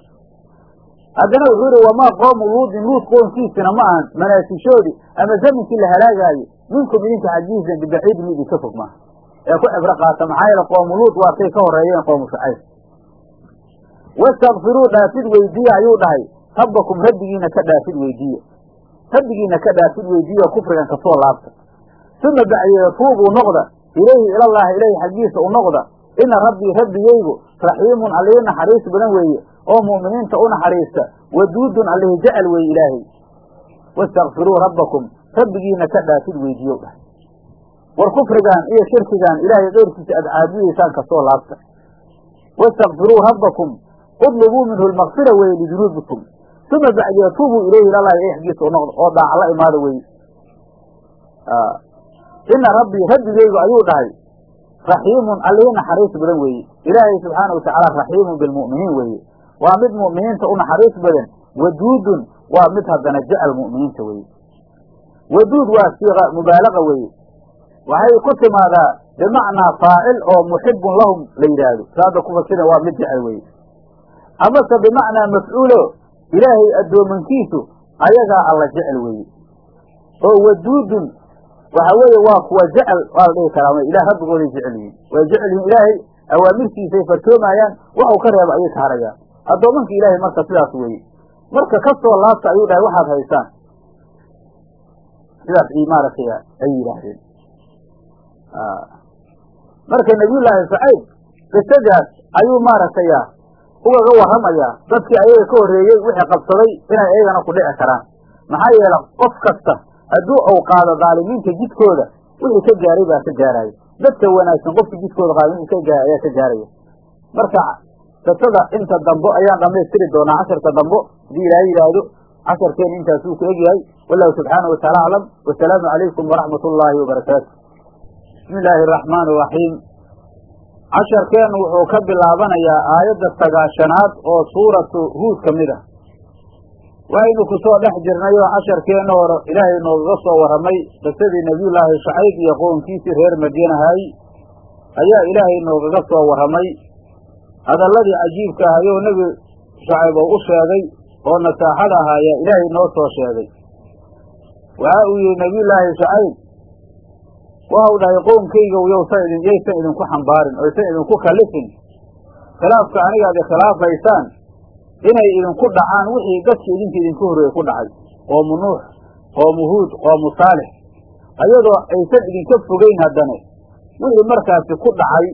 Haddana wuxuu yihi wamaa qoomu luudin luud qoonkiisina ma ahan manaasishoodii ama zaminkii la halaagaaye minkum idinka xaggiisa bibaciid mid idinka fog maaha. Ee ku cibro qaata maxaa yeele qoomu luud waa say ka horeeyeen qoomu shucayb wastakfiruu dhaafid weydiye ayuu dhahay rabbakum rabbigiina ka dhaafid weydiye rabbigiina ka dhaafid weydiiyo kufrigan ka soo laabta uma bacdeeda tuubuu noqda ilayhi ilallaahi ilayhi xaggiisa u noqda ina rabbii rabbigaygu raxiimun allihii naxariis badan weeye oo mu'miniinta u naxariista waduudun allihi jecel weeye ilaahay wastakfiruu rabbakum rabbigiina ka dhaafid weydiiyow dhahay war kufrigaan iyo shirkigaan ilaahay keyrkiisa aad caabudaysaan ka soo laabta wastakfiruu rabbakum udlubuu minhu lmakfira weeye lidunuubikum. Uma bacdiya tuubuu ilayhi ilallaahi ilayhi xaggiisa u noqda oo daaca la imaada weye ina rabbii rabbigaygu ayuu dhahay raxiimun allihii naxariis badan weeye. Ilaahay subxaana watacaala raxiimun bilmu'miniin weeye. Waa mid mu'miniinta u naxariis badan waduudun waa mid haddana jecel mu'miniinta weeye. Waduud waa siiqa mubaalaqa weeye. Waxay ku timaadaa bimacnaa faacil oo muxibun lahum la yidhaahdo. Saada ku waa mid jecel weeye amase bimacnaa mafcuulo ilaahay addoomankiisu ayagaa alla jecel weeye. Oo waduudun waxa weeye waa kuwa jecel waa la dhihi karaa ilah rabbigooday jecel yihiin. Way jecel yihiin ilaahay awaamirtiisay fartoomayaan waxuu ka reeba ayay ka harayaan addoomanka ilaahay marka sidaas weeye. Marka ka soo laabta ayuu dhahay waxaad haysaan? Sidaas maaragtay ay yidhaahdeen. Marka nabiyullaahi shucayb qisadaas ayuu maaragtay ugaga warramayaa dadkii ayaga ka horreeyey wixii qabsaday inay ayagana ku dhici karaan. Maxaa yeele qof kasta hadduu uu qaado dhaalimiinta jidkooda wixii ka gaaray baa ka gaaraya. Dadka wanaagsan qofkii jidkooda qaada ayaa ka gaaraya. Marka qisada inta dambo ayaan dhamaystiri doonaa casharka dambo haddii ilaahay yidhaahdo casharkeena intaasuu ku egyahay wallahu subxaanahu wataala aclam wasalaamu calaykum waraxmat ullaahi wabarakaatu bismi illaahi araxmaan iraxiim casharkeennu wuxuu ka bilaabanayaa aayadda sagaashanaad oo suuratu huud ka mid ah. Waxaynu ku soo dhex jirnay oo casharkeenna hore ilaahay noogaga soo warramay qisadii nebiyullaahi shucayb iyo qownkiisii reer madyanahay ayaa ilaahay noogaga soo warramay hadalladii cajiibka ahayoo nebi shucayb oo u sheegay oo nasaaxada ahaa ayaa ilaahay noo soo sheegay. Waxa uu yihi nebiyullaahi shucayb waxau dhahay idin yaysan idinku xambaarin oysan idinku kallifin khilaafka anigaad ikhilaafaysaan inay idinku dhacaan wixii dadki idinka idinku horreeye ku dhacay. Qoomu nuux qoomu huud qoomu saalix. Ayadoo aysan idinka fogeyn haddane wixii markaasi ku dhacay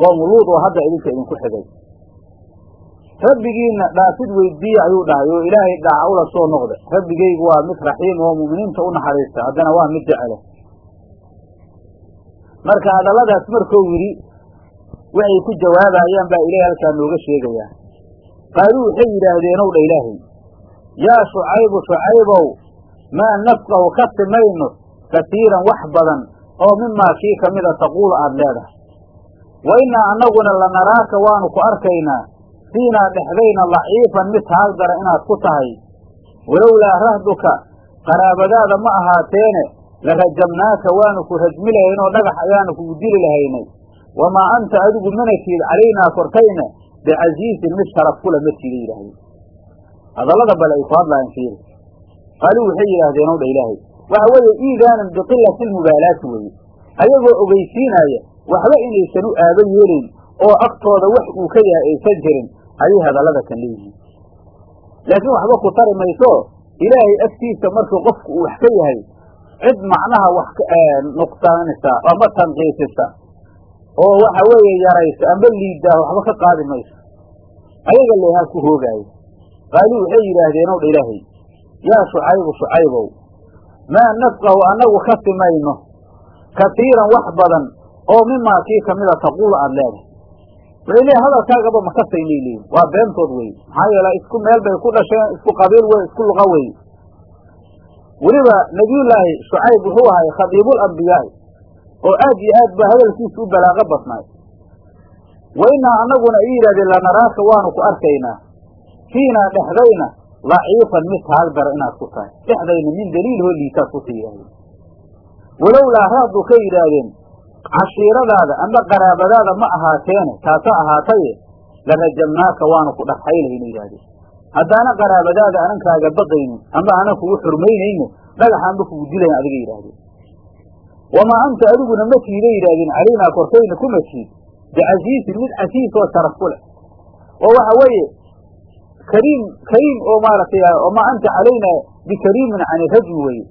qoomu luud oo hadda idinka idinku xigay. Rabbigiina dhaafid weydiiye ayuu dhahay oo ilaahay dhaaca ula soo noqda rabbigaygu waa mid raxiim oo mu'miniinta u naxariista haddana waa mid jecele marka hadalladaas markuu yidhi waxay ku jawaabayaan baa ilaahay halkaa nooga sheegayaa qaaluu waxay yidhaahdeen ow dha ilaahay yaa shucaybu shucaybow maa nafqahu ka simayno kasiiran wax badan oo mimaa kii ka mida taquulu aada leedahay? Wa innaa annaguna lanaraaka waanu ku arkaynaa fiinaa dhexdayna daciifan mid taag dara inaad ku tahay. Walowlaa rahduka qaraabadaada ma ahaateene la rajamnaaka waanu ku rajmi lahayn oo dhagax ayaanu kugu dili lahaynay wamaa anta adigu mana tiid calaynaa korkayna bicasiisin mid sharaf kula ma tiida yidhaahdeen hadallada bale ay ku hadlaayeen fiiri qaaluu waxay yidhaahdeen ow dha ilaahay waxa weeye iidaanan biqilati lmubaalaati weeye ayagoo ogeysiinaya waxba inaysan u aaba yeelayn oo agtooda wax uu ka yahay aysan jirin ayay hadallada kan leeyihiin laakiin waxba ku tari mayso ilaahay agtiisa markii qofku uu wax ka yahay cid macnaha wax nuqsaanisa ama tanqiisisa oo waxa weeye yaraysa amba liidaa waxba ka qaadi mayso ayaga leehaa ku hoogaayo. Qaaluu waxay yidhaahdeen ow dha ilaahay yaa shucaybu shucaybow maa nafqahu annagu ka simayno kasiiran wax badan oo mimaa kii kamida taquulu aada leedahay. Waxay leehay hadalkaagaba ma kasaynay leeyiin waa beentood wey maxaa yeele isku meel bay ku dhasheen isku qabiil wey isku luqa wey weliba nebiyullaahi shucayb wuxuu ahay khadiibul ambiyaa'i oo aad iyo aad baa hadalkiisa u balaaqo badnaay. Wa innaa annaguna ii yidhahdeen lanaraaka waanu ku arkaynaa fiinaa dhexdayna daciifan mid taagdara inaad ku tahay dhexdayna min daliilhoo liitaad kuta yidhahdeen walowlaa raaddu ka yidhaahdeen cashiiradaada amba qaraabadaada ma ahaateene taasa ahaataye la rajamnaaka waanu ku dhagxaylayna yidhahdeen haddaana qaraabadaada anan kaaga baqaynin amba anan kugu xurmaynayne dhagaxaanba kugu dilayn adiga yidhaahdeen wamaa anta adiguna ma tiida yidhahdeen calaynaa korkayna kuma tiid bicasiisin mid casiis oo sharaf ku leh. Oo waxa weeye kariim kariim oo maaragtay wamaa anta calaynaa bikariimin cani rajul weye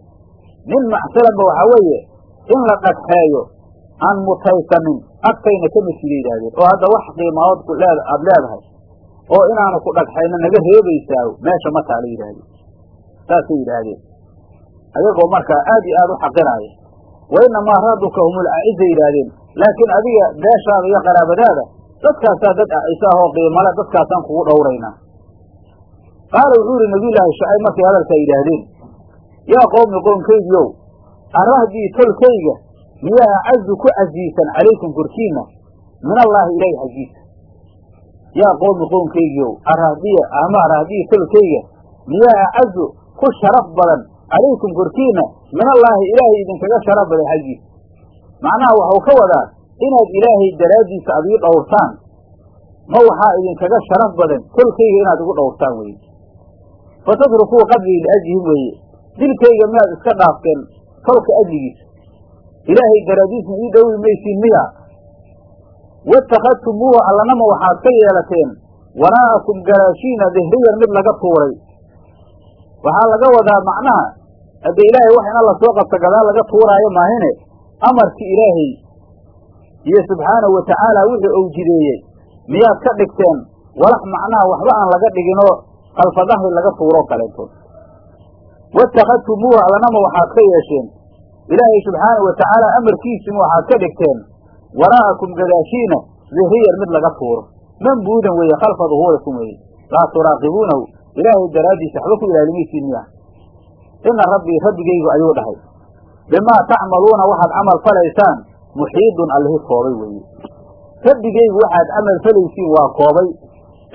nin macsalanba waxaa weeye in la dhagxeeyo aan mutaysanin agtayna kama tiida yidhahdeen oo hadda wax leed aada leedahay oo inaanu ku dhagxayno naga reebaysaa meesha ma taala yidhaahdeen saasay yidhaahdeen. Ayagoo markaa aad iyo aada u xaqiraaya wa inamaa raaduka humul aciza yidhaahdeen. Laakiin adiga beeshaada iyo qaraabadaada dadkaasaa dad acisa ahoo qiimale dadkaasaan kugu dhowraynaa qaala wuxuu yihi nabiyullaahi shucayb markay hadalkaa yidhaahdeen. Yaa qowmi qownkaygiiow arahdii tolkayga miyaa acazu ku casiisan calaykum korkiina min allaahi ilaahi xaggiisa yaa qowmi qownkaygiiow arahdiya ama arahdiya tolkayga miyaa acazu ku sharaf badan calaykum korkiina min allaahi ilaahay idinkaga sharaf badan xaggiisa macnaha waxau ka wadaa inaad ilaahay daraaddiisa ad ii dhowrtaan. Ma waxaa idinkaga sharaf badan tolkayga inaad igu dhowrtaan weye fatatrukuu qatlii liajlihim weeye. Dilkayga miyaad iska dhaafteen tolka ajligiisa ilaahay daraaddiisna ii dhowri maysiin miya waittakhadtumuuhu allanama waxaad ka yeelateen waraa'akum garaashiina dihriyan mid laga tuuray waxaa laga wadaa macnaha hadde ilaahay wax ina la soo qabta gadaal laga tuuraayo maahine amarkii ilaahay iyo subxaanahu wa tacaala wixii ou jideeyey miyaad ka dhigteen walax macnaha waxba aan laga dhiginoo kalfadahri laga tuuroo kaleentood waittakhadtumuuhu allanama waxaad ka yeesheen ilaahay subxaanahu wa tacaala amarkiisima waxaad ka dhigteen waraa'akum gadaashiina dihriyan mid laga tuuro mambuudan weeye khalfa duhuurikum weeye. Laa turaaqibuunahu ilaahay daraaddiisa waxba ku ilaalimaysiin miya. Ina rabbii rabbigaygu ayuu dhahay. Bimaa tacmaluuna waxaad camal falaysaan muxiidun allihi koobay weeye. Rabbigaygu waxaad camal falaysiin waa koobay.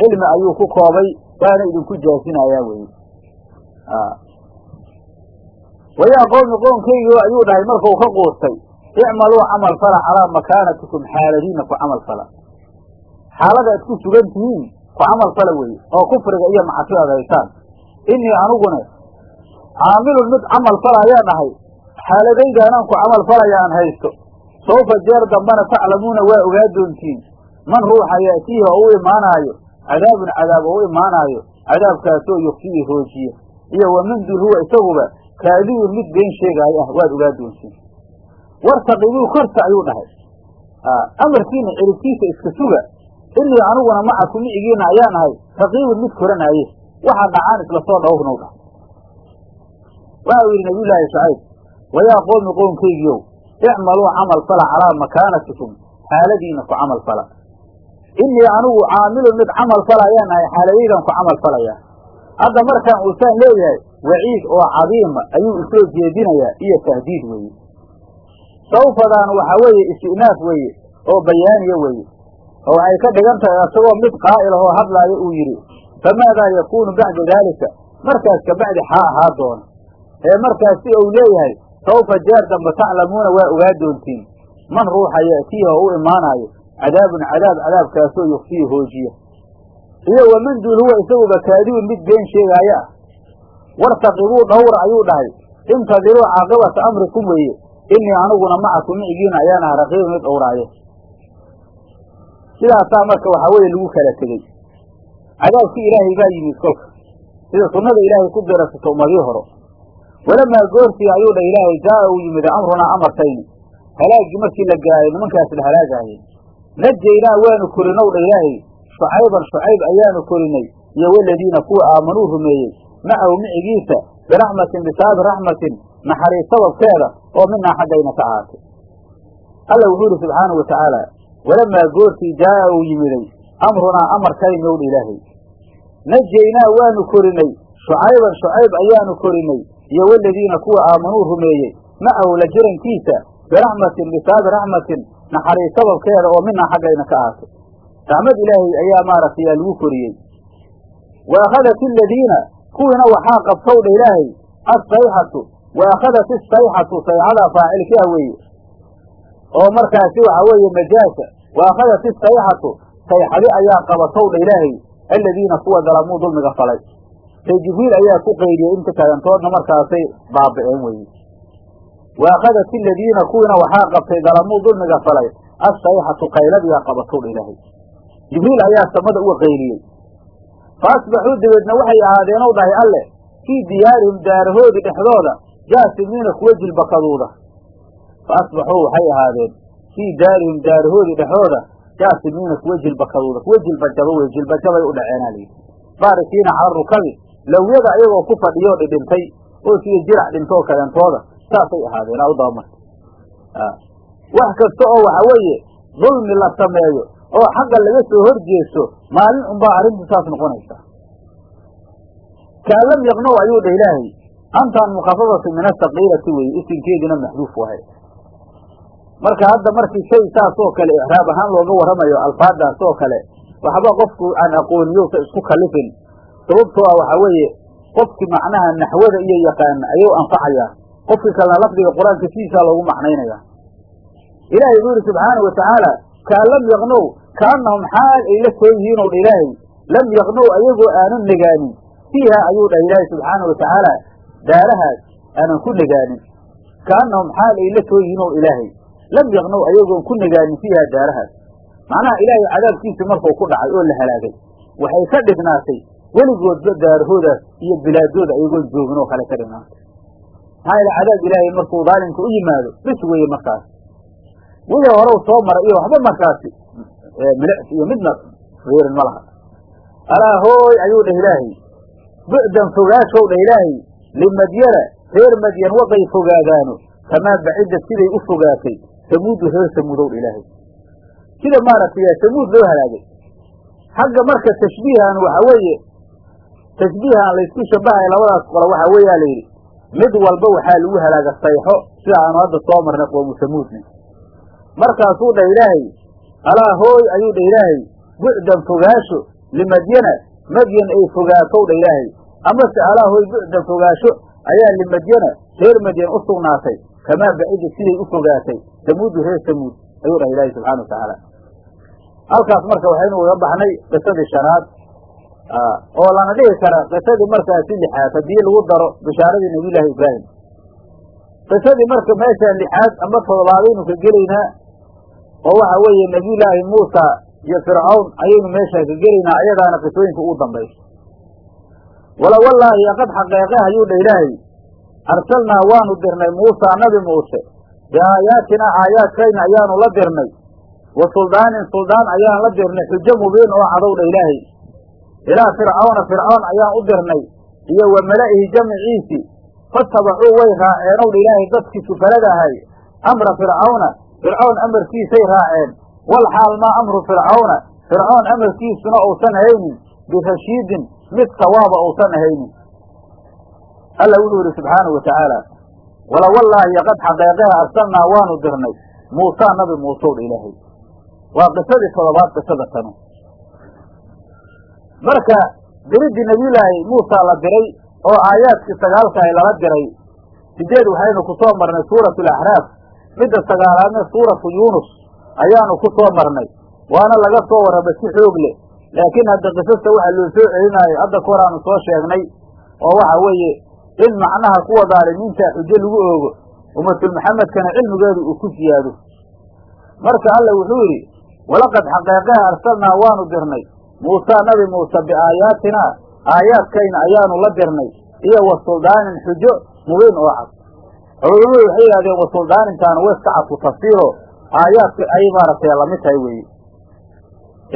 Cilmi ayuu ku koobay waana idinku jaasinayaa weeye. Wayaa qowmi qownkaygiio ayuu dhahay markuu ka quustay icmaluu camal fala calaa makaanatikum xaaladiina ku camal fala xaalada ad ku sugan tihiin ku camal fala weeye oo kufriga iyo macasidaad haysaan innii aniguna caamilun mid camal fala ayaan ahay xaaladaydaanaan ku camal falaya aan haysto sawfa jeer dambana taclamuuna waa ogaa doontiin man ruuxa ya'tiihi oo u imaanaayo cadaabun cadaab oo u imaanaayo cadaabkaasoo yukfiyi hoojiya iyo waman dul huwa isaguba kaadibun mid been sheegaayo ah waad ogaa doontiin wartaqibuu korta ayuu dhahay. Amarkiina ciribtiisa iska suga inii aniguna macaku micigiina ayaan ahay raqiibun mid koranaaye waxa dhacaan isla soo dhawrnow dhahay waxau yidhi nabiyullaahi shucayb wayaa qoomi qownkaygiiow icmaluu camal fala calaa makaanatikum xaaladiina ku camal fala inii anigu caamilun mid camal fala ayaan ahay xaaladaydan ku camal falaya. Hadda markaan uusaan leeyahay waciid oo cadiima ayuu u soo jeedinayaa iyo tahdiid weeye sawfadaan waxaa weeye istinaaf weeye oo bayaaniya weeye oo waxay ka dhigan tahay isagoo mid qaa'il ahoo hadlaayo uu yidhi famaadaa yakuunu bacda daalika? Markaas kabacdi xaa ahaa doona ee markaas si uu leeyahay sawfa jeer dambe taclamuuna waa ogaa doontiin. Man ruuxa ya'tiihi oo u imaanaayo cadaabun cadaab cadaabkaasoo yukfiyi hoojiya. Iyo waman duul huwa isaguba kaadibun mid been sheegaayo ah wartaqibuu dhawra ayuu dhahay. Intadiruu caaqibata amrikum weeye inii aniguna macakum micigiina ayaan ah raqiibu mid dhowraayo. Sidaasaa marka waxaa weeye lagu kala tegey. Cadaabkii ilaahay baa yimid kolka. Sida sunnada ilaahay ku dirasato ummadii horo walamaa goortii ayuu dha ilaahay jaa'a uu yimid amrunaa amarkayni halaagii markii la gaaray nimankaas la halaagaayay najaynaa waanu korinow dha ilaahay shucayban shucayb ayaanu korinay iyo waladiina kuwa aamanuu rumeeyey. Macahu micigiisa biraxmatin bisaabi raxmatin naxariis sababkeeda oo minaa xaggayna ka ahaatay alla wuxuu yidhi subxaanau wa tacaala walamaa goortii jaa'a uu yimiday amrunaa amarkayni ow dha ilaahay najaynaa waanu korinay shucayban shucayb ayaanu korinay iyo waladiina kuwa aamanuu rumeeyey macahu la jirankiisa biraxmatin bisaabi raxmatin naxariis sababkeeda oo minaa xaggayna ka ahaatay raxmad ilaahay ayaa maaragtay yaa lagu koriyey wa akhadat aladiina kuwiina waxaa qabtowdha ilaahay assayxatu. Wa akhadat isayxatu sayxada faacilki ah weeye. Oo markaasi waxa weeye majaasa wa akhadat isayxatu sayxadi ayaa qabatowdha ilaahay aladiina kuwa dalamuu dulmiga falay. Say jibriil ayaa ku qaydiyey inta kadantoodna markaasay baaba'een weye wa akhadat aladiina kuwiina waxaa qabtay dalamuu dulmiga falay assayxatu qayladiyaa qabatowdha ilaahay. Jibriil ayaa samada uga qayliyey fa asbaxuu dabeedna waxay ahaadeen ow dhahay alle fii diyaarihim daarahoodi dhexdooda jaasimiina kuwa jilbakaduuda fa asbaxuu waxay ahaadeen fii daarihim daarahoodi dhexdooda jaasimiina kuwa jilbakaduuda kuwa jilbajaba wey jilbajabay u dhaceenaa layidhi baarikiina cala rukabi lawyada ayagoo ku fadhiyoo dhidhintay oo sida jirac dhintoo kadantooda saasay ahaadeen aa u dabamarta wax kasta oo waxa weeye dulmi la sameeyo oo xagga laga soo hor jeesto maalin unbaa arrintu saas noqonaysa kaan lam yaqnow ayuu dhah ilaahay antaan mukhafafatu min asaqiilati weye isinkeedina maxduuf wahay. Marka hadda markii shay saas oo kale icraab ahaan looga warramayo alfaadaas oo kale waxba qofku aan aqooniyowsa isku kalifin. Sababtoo ah waxaa weeye qofkii macnaha naxwada iyo yaqaana ayuu anfacayaa. Qofkii kalena lafdiga qur'aanka sidiisaa loogu macnaynaya ilaahay wuxuu yidhi subxaanau watacaala kaan lam yaqnow kaanahum xaal ay la soo yihiin ow ilaahay lam yaqnow ayagoo aanan negaanin fiiha ayuu dhah ilaahay subxaanau watacaala daarahaas aanan ku negaanin kaanahum xaal ay la soo yihiin ow ilaahay lam yaqnow ayagoon ku negaanin fiiha daarahaas macnaha ilaahay cadaabkiisa markuu ku dhacay oo la halaagay waxay ka dhignaatay weligoodba daarahoodaas iyo bilaadooda ayagoon joogin oo kale ka dhignaatay maxaa yaele cadaab ilaahay markuu daalimka u yimaado bis weeye markaas wixii horew soo maray iyo waxba markaasi milics iyo midna fiirin ma laha. Alaa hooy ayuu dhah ilaahay. Bu'dan fogaashow dhah ilaahay. Limadyana reer madyan waqay fogaadaano. Kamaa bacidda siday u fogaatay. Samuudu reer samuudow dha ilaahay. Sida maaragtay samuud loo halaagay. Xagga marka tashbiihan waxa weeye tashbiihan laysku shabahay labadaas qolo waxaa weeyaa la yidhi mid walba waxaa lagu halaaga sayxo sida aanu hadda soo marnay qoomu samuudne markaasuu dhah ilaahay alaa hooy ayuu dhah ilaahay bu'dan fogaasho limadyana madyan ay fogaatow dha ilaahay. Amase alaa hooy bu'dan fogaasho ayaa limadyana reer madyan u sugnaatay kamaa bacida siday u fogaatay samuudu reer samuud ayuu dhah ilaahay subxana wa tacaala. Halkaas marka waxaynu uga baxnay qisadii shanaad oo lana dhihi kara qisadii markaasi lixaad haddii lagu daro bishaaradii nabiyullaahi ibraahim. Qisadii marka meeshaan lixaad ama todobaadaynu ka gelaynaa oo waxa weeye nebiyullaahi muusa iyo fircawn ayaynu meeshaan ka gelaynaa ayadaana qisooyinka ugu dambayso. wala wallaahi qad xaqeeqe ayuu dha ilaahay arsalnaa waanu dirnay muusa nabi muuse biaayaatina aayaadkayna ayaanu la dirnay wa suldaanin suldaan ayaan la dirnay xujo mubiin oo cadow dha ilaahay. ilaa fircawna fircawn ayaan u dirnay iyo wa mala'ihi jamciisi fatabacuu way raaceenow dha ilaahay dadkii sufalada ahay amra fircawna fircawn amarkiisay raaceen. Wal xaal maa amru fircawna fircawn amarkiisuna uusan ahaynin birashiidin mid sawaaba uusan ahaynin alla wuxuu yidhi subxaanau wa tacaala wala wallaahi qad xaqeeqeha arsalnaa waanu dirnay. Muusaa nabi muusow dha ilaahay. Waa qisadii todobaad qisada tanu marka diriddii nebiyullaahi muusa la diray oo aayaadkii sagaalkaah lala diray sideed waxaynu ku soo marnay suuratu alaxraaf midda sagaalaadna suuratu yuunus ayaanu ku soo marnay. Waana laga soo warramay si xoog leh. Laakiin hadda qisasta waxa loo soo celinaayo hadda ka hor aanu soo sheegnay oo waxa weeye in macnaha kuwa daalimiinta xujo lagu oogo ummatulmuxamedkana cilmigeedu uu ku siyaado. Marka alla wuxuu yidhi walaqad xaqeeqaha arsalnaa waanu dirnay. Muusaa nabi muuse biaayaatinaa aayaadkayna ayaanu la dirnay. Iyo wa suldaanin xujo mubiin oo cad culummadu waxay yidhahdeen wa suldaanintaana weska cadku tafsiiro. Aayaadka ay maaragtay la mid tahay weeye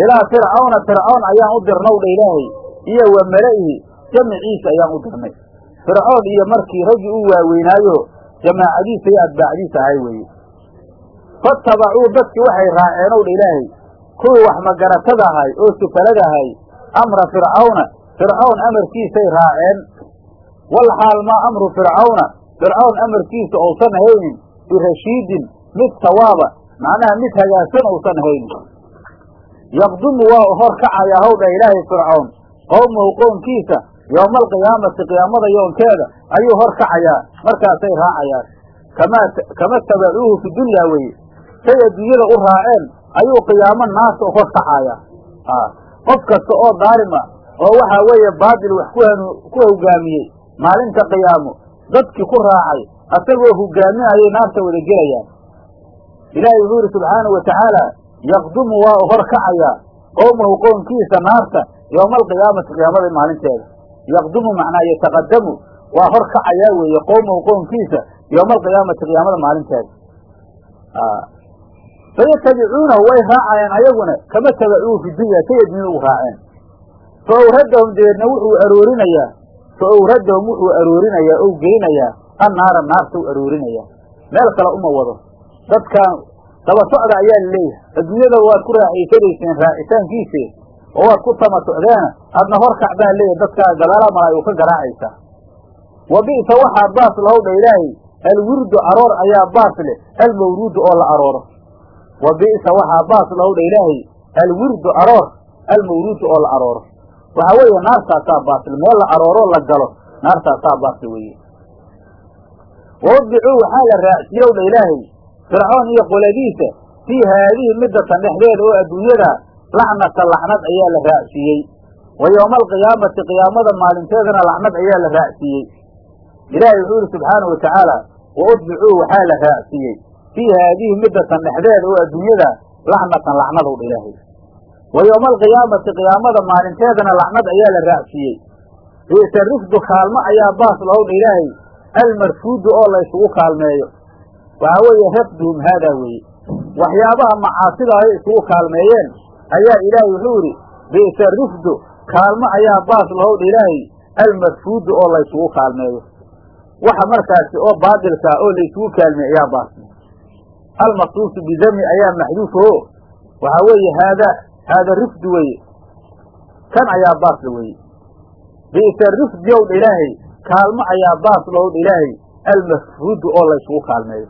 ilaa fircawna fircoon ayaan u dirnaw dha ilaahay iyo wa mala'ihi jamiciisa ayaan u dirnay. Fircoon iyo markii raggii u waaweynaayo jamaacadiisa iyo atbaacdiisa ahay weeye fatabacuu dadkii waxay raaceen ow dha ilaahay kuwii wax magaratada ahay oo sufalada ahay amra fircawna fircawn amarkiisay raaceen. Wal xaal maa amru fircawna fircawn amarkiisa ousan ahaynin birashiidin mid sawaaba macnaha mid hagaagsan ousan ahaynin yaqdumu waa hor kacayaa howdha ilaahay fircawn qowmahu qownkiisa yowma alqiyaamati qiyaamada yoonkeeda ayuu hor kacayaa markaasay raacayaan. Kamaa kama tabacuuhu fi dunya weeye. Say adduunyada u raaceen ayuu qiyaamo naasa hor kacayaa qof kasta oo daalima oo waxaa weeye baatil wax ku hogaamiyey maalinta qiyaamo dadkii ku raacay asagoo hogaaminayay naarta wada gelayaan ilaahay wuxuu yidhi subxaanahu wa tacaala yaqdumu waa u hor kacayaa qowmahu qownkiisa naarta yowma alqiyaamati qiyaamada maalinteeda. Yaqdumu macnaa yataqadamu waa hor kacayaa weeye qowmahu qownkiisa yowma alqiyaamati qiyaamada maalinteeda. Fayatabicuunahu way raacayaan ayaguna kama tabacuuhu fi dunya say adduunya ugu raaceen. Fa awradahum dabeedna wuxuu aroorinayaa fa awradahum wuxuu aroorinayaa ou gelinayaa annaara u aroorinayaa meel kale uma wado. Dadkan daba socda ayaa la leeyahay. Adduunyadaba waad ku raaxaysanayseen raacitaankiise oo waad ku tamatocdeena adna hor kac baa leeyahay dadkaa gadaala malay u ka garaacaysaa. Wa bi'sa waxaa baas lahowdha ilaahay alwurdu aroor ayaa baas leh almawruudu oo la arooro. Wa bi'sa waxaa baas lahowdha ilaahay alwurdu aroor almawruudu oo la arooro waxaa weeye naartaasaa baasle meel la arooroo la galo. Naartaasaa baasle weeye. Wa udbicuu waxaa la raacsiiyow dha ilaahay. Fircoon iyo qoladiisa fii haadihi middatan dhexdeeda oo adduunyada lacnata lacnad ayaa la raacsiiyey wa yowma alqiyaamati qiyaamada maalinteedana lacnad ayaa la raacsiiyey ilaahay wuxuu yihi subxaanau watacaala wa udbicuu waxaa la raacsiiyey fii haadihi middatan dhexdeeda oo adduunyada lacnatan lacnadow dha ilaahay wa yowma alqiyaamati qiyaamada maalinteedana lacnad ayaa la raacsiiyey. Bi'sa rifdu kaalmo ayaa baas lahow dha ilaahay almarfuudu oo la ysugu kaalmeeyo. Waxaa weeye rafduhum haadaa weeye. Waxyaabaha macaasida ay isugu kaalmeeyeen ayaa ilaahay wuxuu yidhi bi'sa rifdu kaalmo ayaa baas lahowdha ilaahay almarfuudu oo la ysugu kaalmeeyo. Waxa markaasi oo baadilkaa oo laysugu kaalmeey ayaa baasle almaqsuusu bidami ayaa maxduufa o waxaa weeye haada haada rifdu weeye kan ayaa baasla weeye bi'sa rifdi owdha ilaahay kaalmo ayaa baas lahowdha ilaahay almafruudu oo la ysugu kaalmeeyo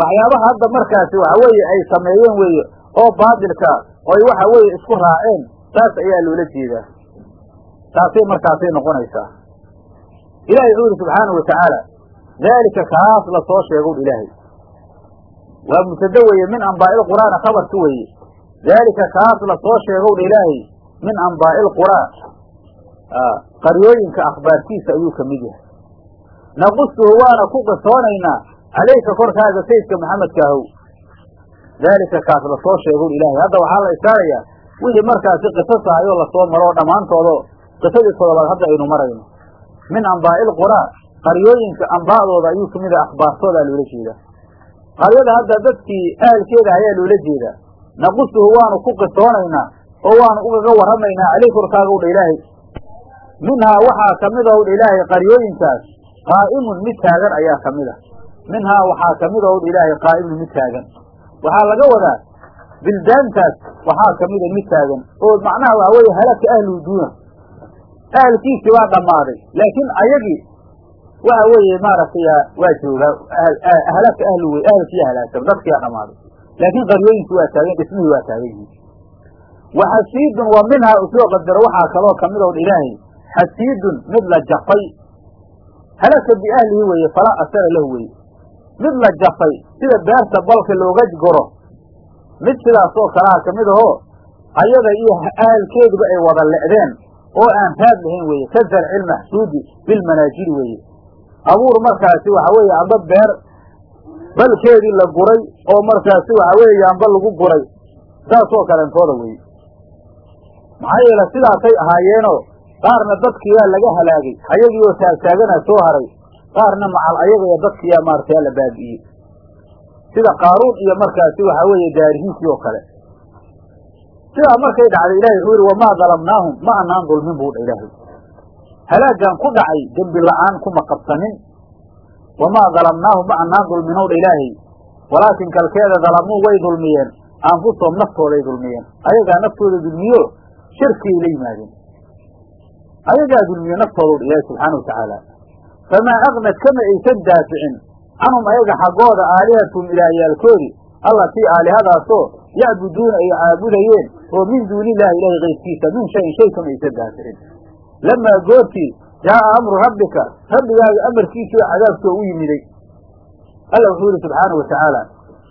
waxyaabaha hadda markaasi waxa weeye ay sameeyeen weeye oo baadilka oy waxa weeye isku raaceen taas ayaa loola jeedaa taasay markaasay noqonaysaa ilahay wuxuu yidhi subxaanau watacaala daalika kaas la soo sheegow ilaahay waa mubtado weeye min ambaa'il qur'aana khabarka weeye daalika kaas la soo sheegow dha ilaahay min ambaa'il qur'aan qaryooyinka akhbaartiisa ayuu ka mid yahay. Naqusuhu waana ku qisoonaynaa calayka korkaaga sayidka maxamedka ahow daalika kaas la soo sheegow ilaahay. Hadda waxaa la ishaarayaa wixii markaasi qisas ahayoo la soo maro oo dhammaantoodo qisadii todobaad hadda aynu marayno. Min ambaa'il quraa qaryooyinka ambaa'dooda ayuu ka mid ah akhbaartoodaa loola jeedaa. Qaryada hadda dadkii ahalkeeda ayaa loola jeedaa naqusuhu waanu ku qisoonaynaa oo waanu ugaga warramaynaa caleyh korkaaga udha ilaahay. Minhaa waxaa ka mid owdha ilaahay qaryooyinkaas. Qaa'imun mid taagan ayaa ka mid a minhaa waxaa ka mid owdha ilaahay qaa'imun mid taagan. Waxaa laga wadaa bildaantaas waxaa ka mida mid taagan oo macnaha waxa weeye halaka ahluhu duuna. Ahalkiisii waa dhammaaday laakiin ayagii waxa weeye maaragtay waa joogaa halaka ahlu wey ahalkiiya halaagsan dadkiyaa dhammaaday laakiin qaryooyinkii waa taagan dhismihii waa taagan yihiin. Wa xasiidun wa minhaa u soo qadaro waxaa kaloo ka mid owdha ilaahay xasiidun mid la jafay. Halaka biahlihi weeye falaa asara lahu weye mid la jafay sida beerta balka looga goro. Mid sidaasoo kalaha ka mid ahoo ayada iyo ahalkeeduba ay wada le'deen oo aan raad lahayn weeye ka zarci lmaxsuudi bilmanaajiri weeye. Abuur markaasi waxa weeye amba beer balkeedii la guray oo markaasi waxa weeye amba lagu guray saasoo kalentooda weeye maxaa yeele sidaasay ahaayeenoo qaarna dadkiyaa laga halaagay ayagii oo taagtaaganaa soo haray qaarna macal ayaga iyo dadkiyaa maaragtay la baabi'iyey sida qaaruun iyo markaasi waxaa weeye daarihiisii oo kale. Sidaa markay dhacday ilahay wuxuu yihi wamaa dalamnaahum ma anaan dulmin buu dha ilaahay. Halaagaan ku dhacay dembi la'aan kuma qabsanin wamaa dalamnaahum ma anaan dulminow dha ilaahay walaakin kalkeeda dalamuu way dulmiyeen anfusahum naftooday dulmiyeen ayagaa naftooda dulmiyo shirkiyay la yimaadeen ayagaa dulmiyo naftoodu dha ilaahay subxaana wa tacaala famaa agnad kama aysan daaficin canhum ayaga xaggooda aalihatum ilaahyaalkoodii allatii aalihadaasoo yacbuduuna ay caabudayeen oo min duuni illahi ilahay kayrkiisa min shayin shay kama aysan daaficin lamaa goortii jaa'a amru rabbika. Rabbigaaga amarkiisa oo cadaabkoo u yimiday. Alla wuxuu yihi subxaana wa tacaala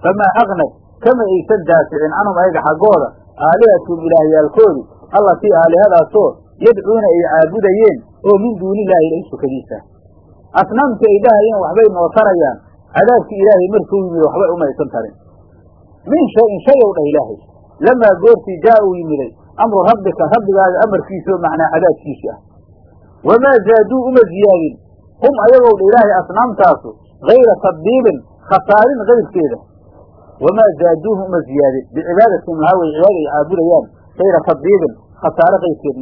famaa agnad kama aysan daaficin canhum ayaga xaggooda? Aalihatum ilaahyaalkoodii allatii aalihadaasoo yadcuuna ay caabudayeen oo min duuni illahi ilahay sukadiisa asnaamtii ay dhahayeen waxbay noo tarayaan. Cadaabkii ilaahay markuu yimid waxbay umaysan tarin. Min shayin shayow dhah ilaahay. Lamaa goortii jaa uu yimiday amru rabbika rabbigaaga amarkiisaoo macnaa cadaabkiisi ah wamaa zaaduu uma ziyaadin hum ayagow dha ilaahay asnaamtaasu hayra tadbiibin khasaarin kayrkeeda wamaa zaaduuhum uma ziyaadin bicibaadatin maxaa weye cibaada ay caabudayaan hayra tadbiibin khasaare kayrkeed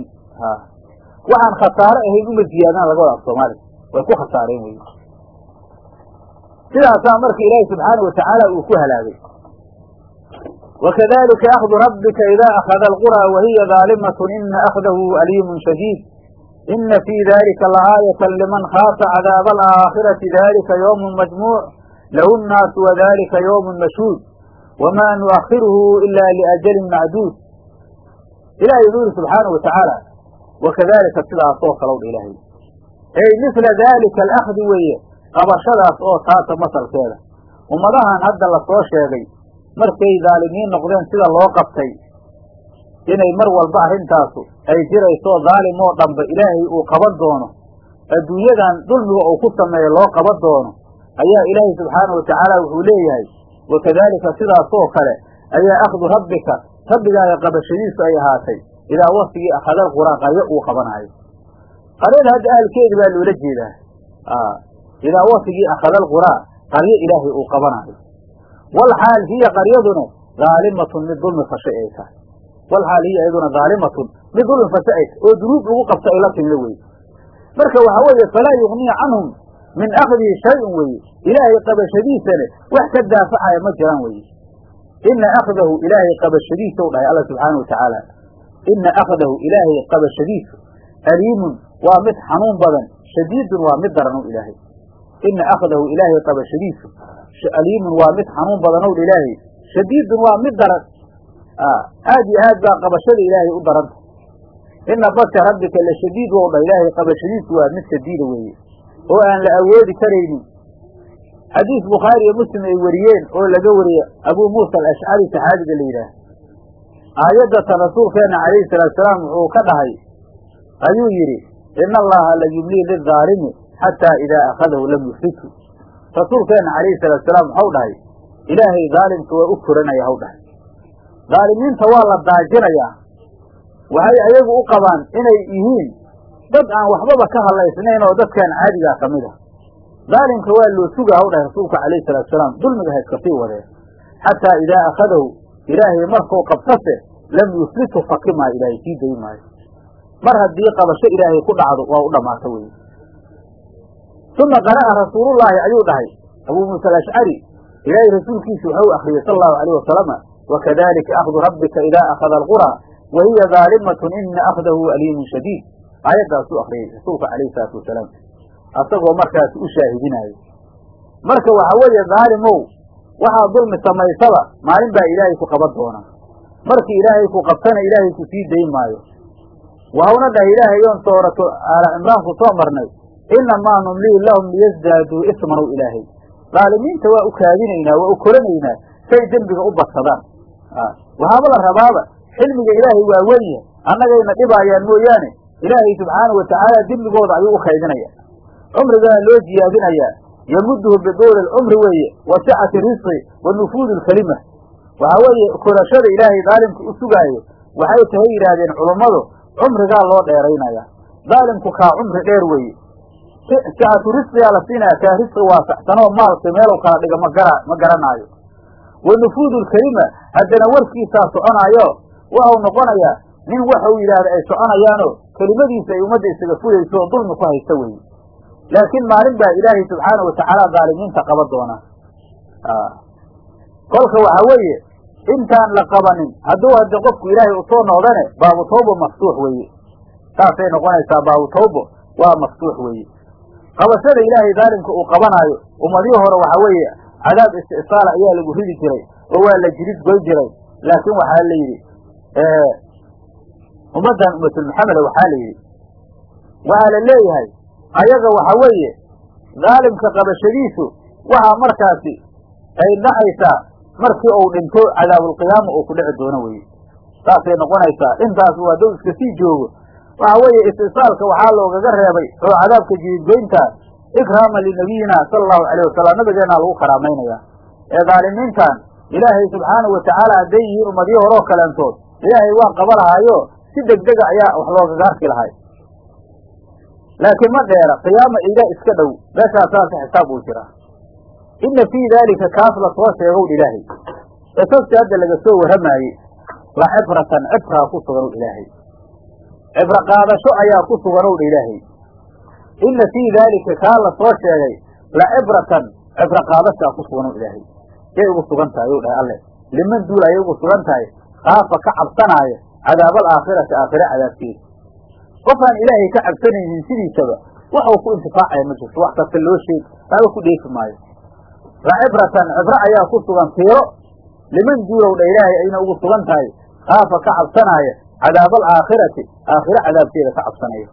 waxaan khasaare ahayn uma ziyaadaan laga wada af way ku khasaareen wey sidaasaa marka ilaahi subxaana wa tacaala uu ku halaagay wakadalika akdu rabbika idaa akhada alqura wahiya daalimatun ina akhdahu aliimun shadiid ina fii dalika laaayatan liman khaafa cadaaba alaakhirati dalika yowmun majmuuc lahu nnaasu wadalika yowmun mashhuud wamaa nuakhiruhu ila liajalin macduud ilahay wuxuu yihi subxaana wa tacaala wakadalika sidaasoo kalow dha ilaahay ey misla daalika alakdi weeye qabashadaas oo taasa masalkeeda ummadahan hadda la soo sheegay markay daalimiin noqdeen sida loo qabtay inay mar walba arrintaasu ay jirayso daalim oo dhanba ilaahay uu qaban doono. Adduunyadan dulmiga uu ku sameeyo loo qaban doono. Ayaa ilaahay subxaana wa tacaala wuxuu leeyahay wakadaalika sidaasoo kale ayaa akhdu rabbika rabbigaaga qabashadiisu ay ahaatay idaa waktigii akhadal quraa qaryo uu qabanaayo qaryada hadda ahalkeedi baa loola jeedaa. Idaa waktigii akhadal quraa qaryo ilaahay uu qabanaayo walxaal hiya qaryaduna daalimatun mid dulmi fashay ay tahay walxaal hiya iyaduna daalimatun. Mid ay tahay oo dunuub lagu qabta ay la timida weye marka waxaa weeye falaa yugniya canhum min akhdihi shay-un weeye ilaahay qabashadiisane wax ka daafacaya ma jiraan weye ina akhdahu ilaahay qabashadiisa u dhahay alla subxaana wa tacaala ina akhdahu ilaahay qabashadiisu aliimun waa mid xanuun badan shadiidun waa mid daranow ilaahay. Ina akhdahu ilaahay qabashadiisu aliimun waa mid xanuun badanow ilaahay. Shadiidun waa mid daran aad iyo aad baa qabashada ilaahay u daranta ina badsha rabbika la shadiid wow dha ilaahay qabashadiisu waa mid shadiida weeye oo aan la awoodi karaynin. Xadiis bukhaari iyo muslim ay wariyeen oo laga wariye abuu muusa alashcari saxaabiga la yidhaah aayaddatan rasuulkeenna calayhi salaatusalaam wuxuu ka dhahay ayuu yidhi ina allaha la yumlii lilظaalimi xataa idaa akhadahu lam yufritu rasuulkeenna calayhi salaatusalaam waxau dhahay ilaahay daalimka waa u koranaya haw dhahay daalimiinta waa la daajinayaa. Waxay ayagu u qabaan inay yihiin dad aan waxbaba ka hadlaysnayn oo dadkan caadigaa ka mid a daalimka waa loo suga haw dhahay rasuulku calayhi salaatusalaam dulmiga ha iska sii wadeen xataa idaa akhadahu ilaahay markuu qabtase lam yuflitu faki maayo ilaahay sii dayi maayo. Mar haddii qabasho ilaahay ku dhacdo waa u dhamaato weye uma qara'a rasuulullaahi ayuu dhahay abuu muusa alashcari ilaahay rasuulkiisu waxau akriyey sala allahu alayh wasalama wakadalika akhdu rabbika idaa akhada alquraa wa hiya daalimatun ina akhdahu aliimun shadiid aayaddaasuu akriyey rasuulku calayhi salaatu wasalaam asagoo markaas u shaahidinaayo marka waxa weeye daalimow waxaa dulmi samaysaba maalin baa ilaahay ku qaban doona markii ilaahay ku qabtana ilaahay ku sii dayn maayo waxauna dhahay ilaahay oon soorato aala cimraan ku soo marnay inamaa numlii lahum liyasdaaduu ismanow ilaahay daalimiinta waa u kaadinaynaa waa u koranaynaa say dembiga u badsadaan waxaaba la rabaaba xilmiga ilaahay waa wenyahay annagayna dhibaayaan mooyaane ilaahay subxaana wa tacaala ayuu u kaydinaya. Cumrigana loo ziyaadinayaa yamuduhu biduuli lcumri weeye wa sicati risqi wa nufuudi lkelima waxaa weeye korashada ilaahay daalimka u sugaayo waxay tahay yidhaahdeen culummadu cumrigaa loo dheeraynaya. Daalimku kaa cumri dheer weeye. Saatu risqigaa la siinaya kaa risqi waasaxsanoo maalka meelow kala dhiga magara ma garanaayo wa nufuudu lkelima haddana warkiisaa soconaayo waxau noqonayaa nin waxau yidhaahda ay soconayaanoo kelimadiisa ay ummadda isaga fudayso oo dulmi ku haysta weeye. Laakiin maalin baa ilaahay subxaana watacaala daalimiinta qaba doona. Kolka waxa weeye intaan la qabanin hadduu hadde qofku ilaahay u soo noqdane baabu tawba maftuux weeye. Saasay noqonaysaa baabu tawbo waa maftuux weeye. Qabashada ilaahay daalimka uu qabanaayo ummadihii hore waxa weeye cadaab istisaala ayaa lagu ridi jiray oo waa la jirid goy jiray. Laakiin waxaa la yidhi ummaddan ummatulmaxameda waxaa la yidhi waxaa la leeyahay ayaga waxa weeye daalimka qabashadiisu waxaa markaasi ay dhacaysaa markii uu dhinto cadaabulqiyaama uu ku dhici doono weye saasay noqonaysaa intaas waa dow iska sii joogo. Waxa weeye istisaalka waxaa loogaga reebay oo cadaabka jiridgoynta ikraama linabiyina sala allahu alayh wasalam nabigeennaa lagu karaamaynaya ee daalimiintan ilaahay subxaanahu watacaala hadday yihiin ummadihii horoo kaleentood ilaahay waa qaba lahaayo si degdega ayaa wax loogaga arki lahay laakiin ma dheera qiyaama iga iska dhow meeshaasaasa xisaab uu jira inna fii daalika kaas la soo sheegow ilaahay qisaska hadda laga soo warramaayey la cibratan cibraa ku suganow ilaahay cibro qaadasho ayaa ku suganowdha ilaahay inna fii daalika kaa la soo sheegay la cibratan cibro qaadashaa ku suganow ilaahay yay ugu sugan tahay ow dhahay alle liman duul ayay ugu sugan tahay khaafa ka cabsanaayo cadaabal aakhirati aakhire cadaabkeeda qofaan ilaahay ka cabsanaynin sidiisaba waxuu ku intifaacaya ma jirto wax kasta loo sheeg waxba ku dheefi maayo la cibratan cibro ayaa ku sugan fiiro liman duulow dha ilaahay ayna ugu sugan tahay khaafa ka cabsanaaya cadaabal aakhirati aakhire cadaabkeeda ka cabsanaya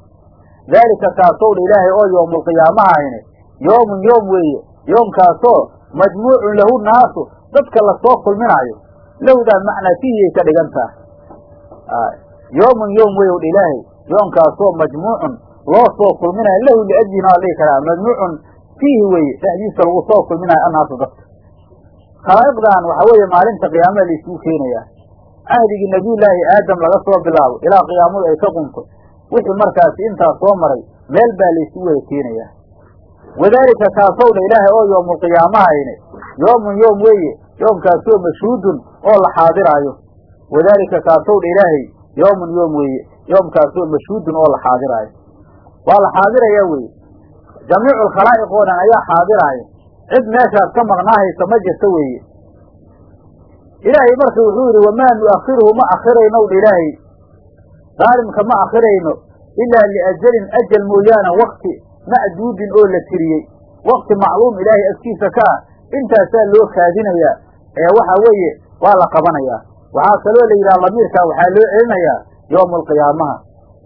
daalika kaasow dha ilaahay oo yowmulqiyaamahayne yoomun yoom weeye. Yoomkaasoo majmuucun lahu naasu dadka la soo kulminaayo. Lowdaan macnaa fiihiyay ka dhigan tahay. Yoomun yoom weyow dha ilaahay. Yoomkaasoo majmuucun loo soo kulminayo lahu liajlina waa dhihi karaa. Majmuucun fiihi weeye. Dhexdiisa lagu soo kulminayo annaasu dadka. Khalaa'iqdan waxa weeye maalinta qiyaamada laisugu keenayaa. Cahdigii nebiyullaahi aadam laga soo bilaabo. Ilaa qiyaamadu ay ka qunto wixii markaasi intaas soo maray meel baa laysugu wada keenayaa wadaalika kaasow dha ilaahay oo yoomulqiyaamahayne yoomun yoom weeye yoomkaasoo mashhuudun oo la xaadiraayo. Wadaalika kaasow dha ilaahay yoomun yoom weeye yoomkaasoo mashhuudun oo la xaadiraayo. Waa la xaadirayaa weye jamiicu alkhalaa'iq oo dhan ayaa xaadiraayo. Cid meeshaas ka maqnaahaysa ma jirto weeye. Ilaahay marka wuxuu yidhi wamaa nu'akhiruhu ma akhirayno dha ilaahay daalimka ma akhirayno ilaa liajalin ajal mooyaane wakti macduudin oo la tiriyey. Wakti macluum ilaahay agtiisa ka ah intaasaa loo kaadinayaa. Ee waxa weeye waa la qabanayaa. Waxaa kaloo la yidhaha lamiirkaa waxaa loo celinayaa yowma alqiyaamaha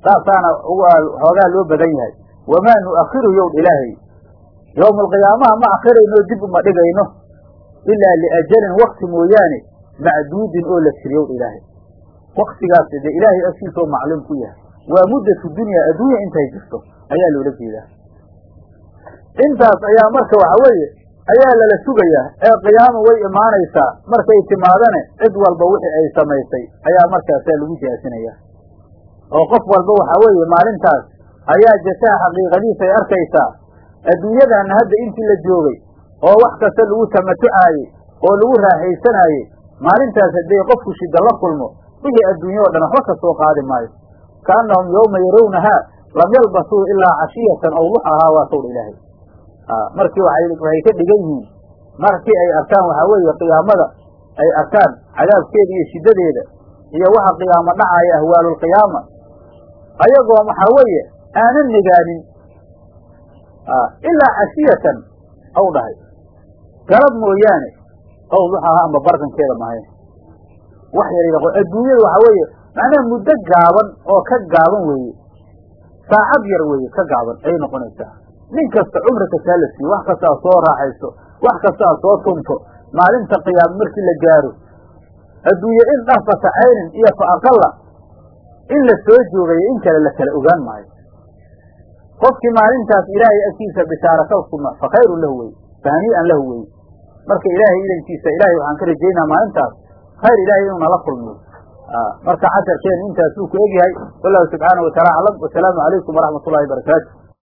saasaana xoogaa loo badan yahay. Wamaa nu'akhiruhu yowdh ilaahay? Yowma alqiyaamaha ma akhirayno dib uma dhigayno. Ilaa liajalin wakti mooyaane macduudin oo la tiriyow ilaahay waktigaas dee ilaahay agtiisa oo macluum ku yahay. Waa muddatu dunya adduunya intay jirto ayaa loola jeedaa. Intaas ayaa marka waxa weeye ayaa lala sugayaa ee qiyaama way imaanaysaa. Markay timaadane cid walba wixii ay samaysay ayaa markaasaa lagu jaasinaya oo qof walba waxa weeye maalintaas ayaa jasaha xaqiiqadiisa ay arkaysaa. Adduunyadana hadda intii la joogay oo wax kasta lagu tamatucaayey oo lagu raaxaysanaayey maalintaas haddii qofku shida la kulmo wixii adduunye oo dhan waxba ka soo qaadi maayo. Kaannahum yowma yarawnahaa lam yalbasuu ilaa cashiyatan aw duxahaa waa sawdha ilaahay. Markii waxay ka dhigan yihiin markii ay arkaan waxaa weeye qiyaamada ay arkaan cadaabkeeda iyo shiddadeeda iyo waxa qiyaamo dhacaya ahwaalulqiyaama ayagoo waxaa weeye aanan nigaanin ilaa cashiyatan aw dhahay. Galab mooyaane aw duxahaa amba barkankeeda mahay wax yar adduunyada waxaa weeye macnaha muddo gaaban oo ka gaaban weeye. Saacad yar weeye ka gaaban ayay noqonaysaa. Nin kasta cumri kastaa la siiyo wax kasta a soo raaxayso wax kasta a soo tunto maalinta qiyaamo markii la gaaro. Adduunye in dharfata caynin iyo fa aqalla in la soo joogayo in kale la kala ogaan maayo. Qofkii maalintaas ilaahay agtiisa bishaara ka fa khayrun lahu wey fahanii'an lahu wey marka ilaahay idankiisa ilaahay waxaan ka rajaynaa maalintaas khayr ilaahay inuu nala kulmiyo marka casharkeenu intaasuu ku egyahay wallahu subxaana wataala aclam wasalaamu calaykum waraxmat barakaatu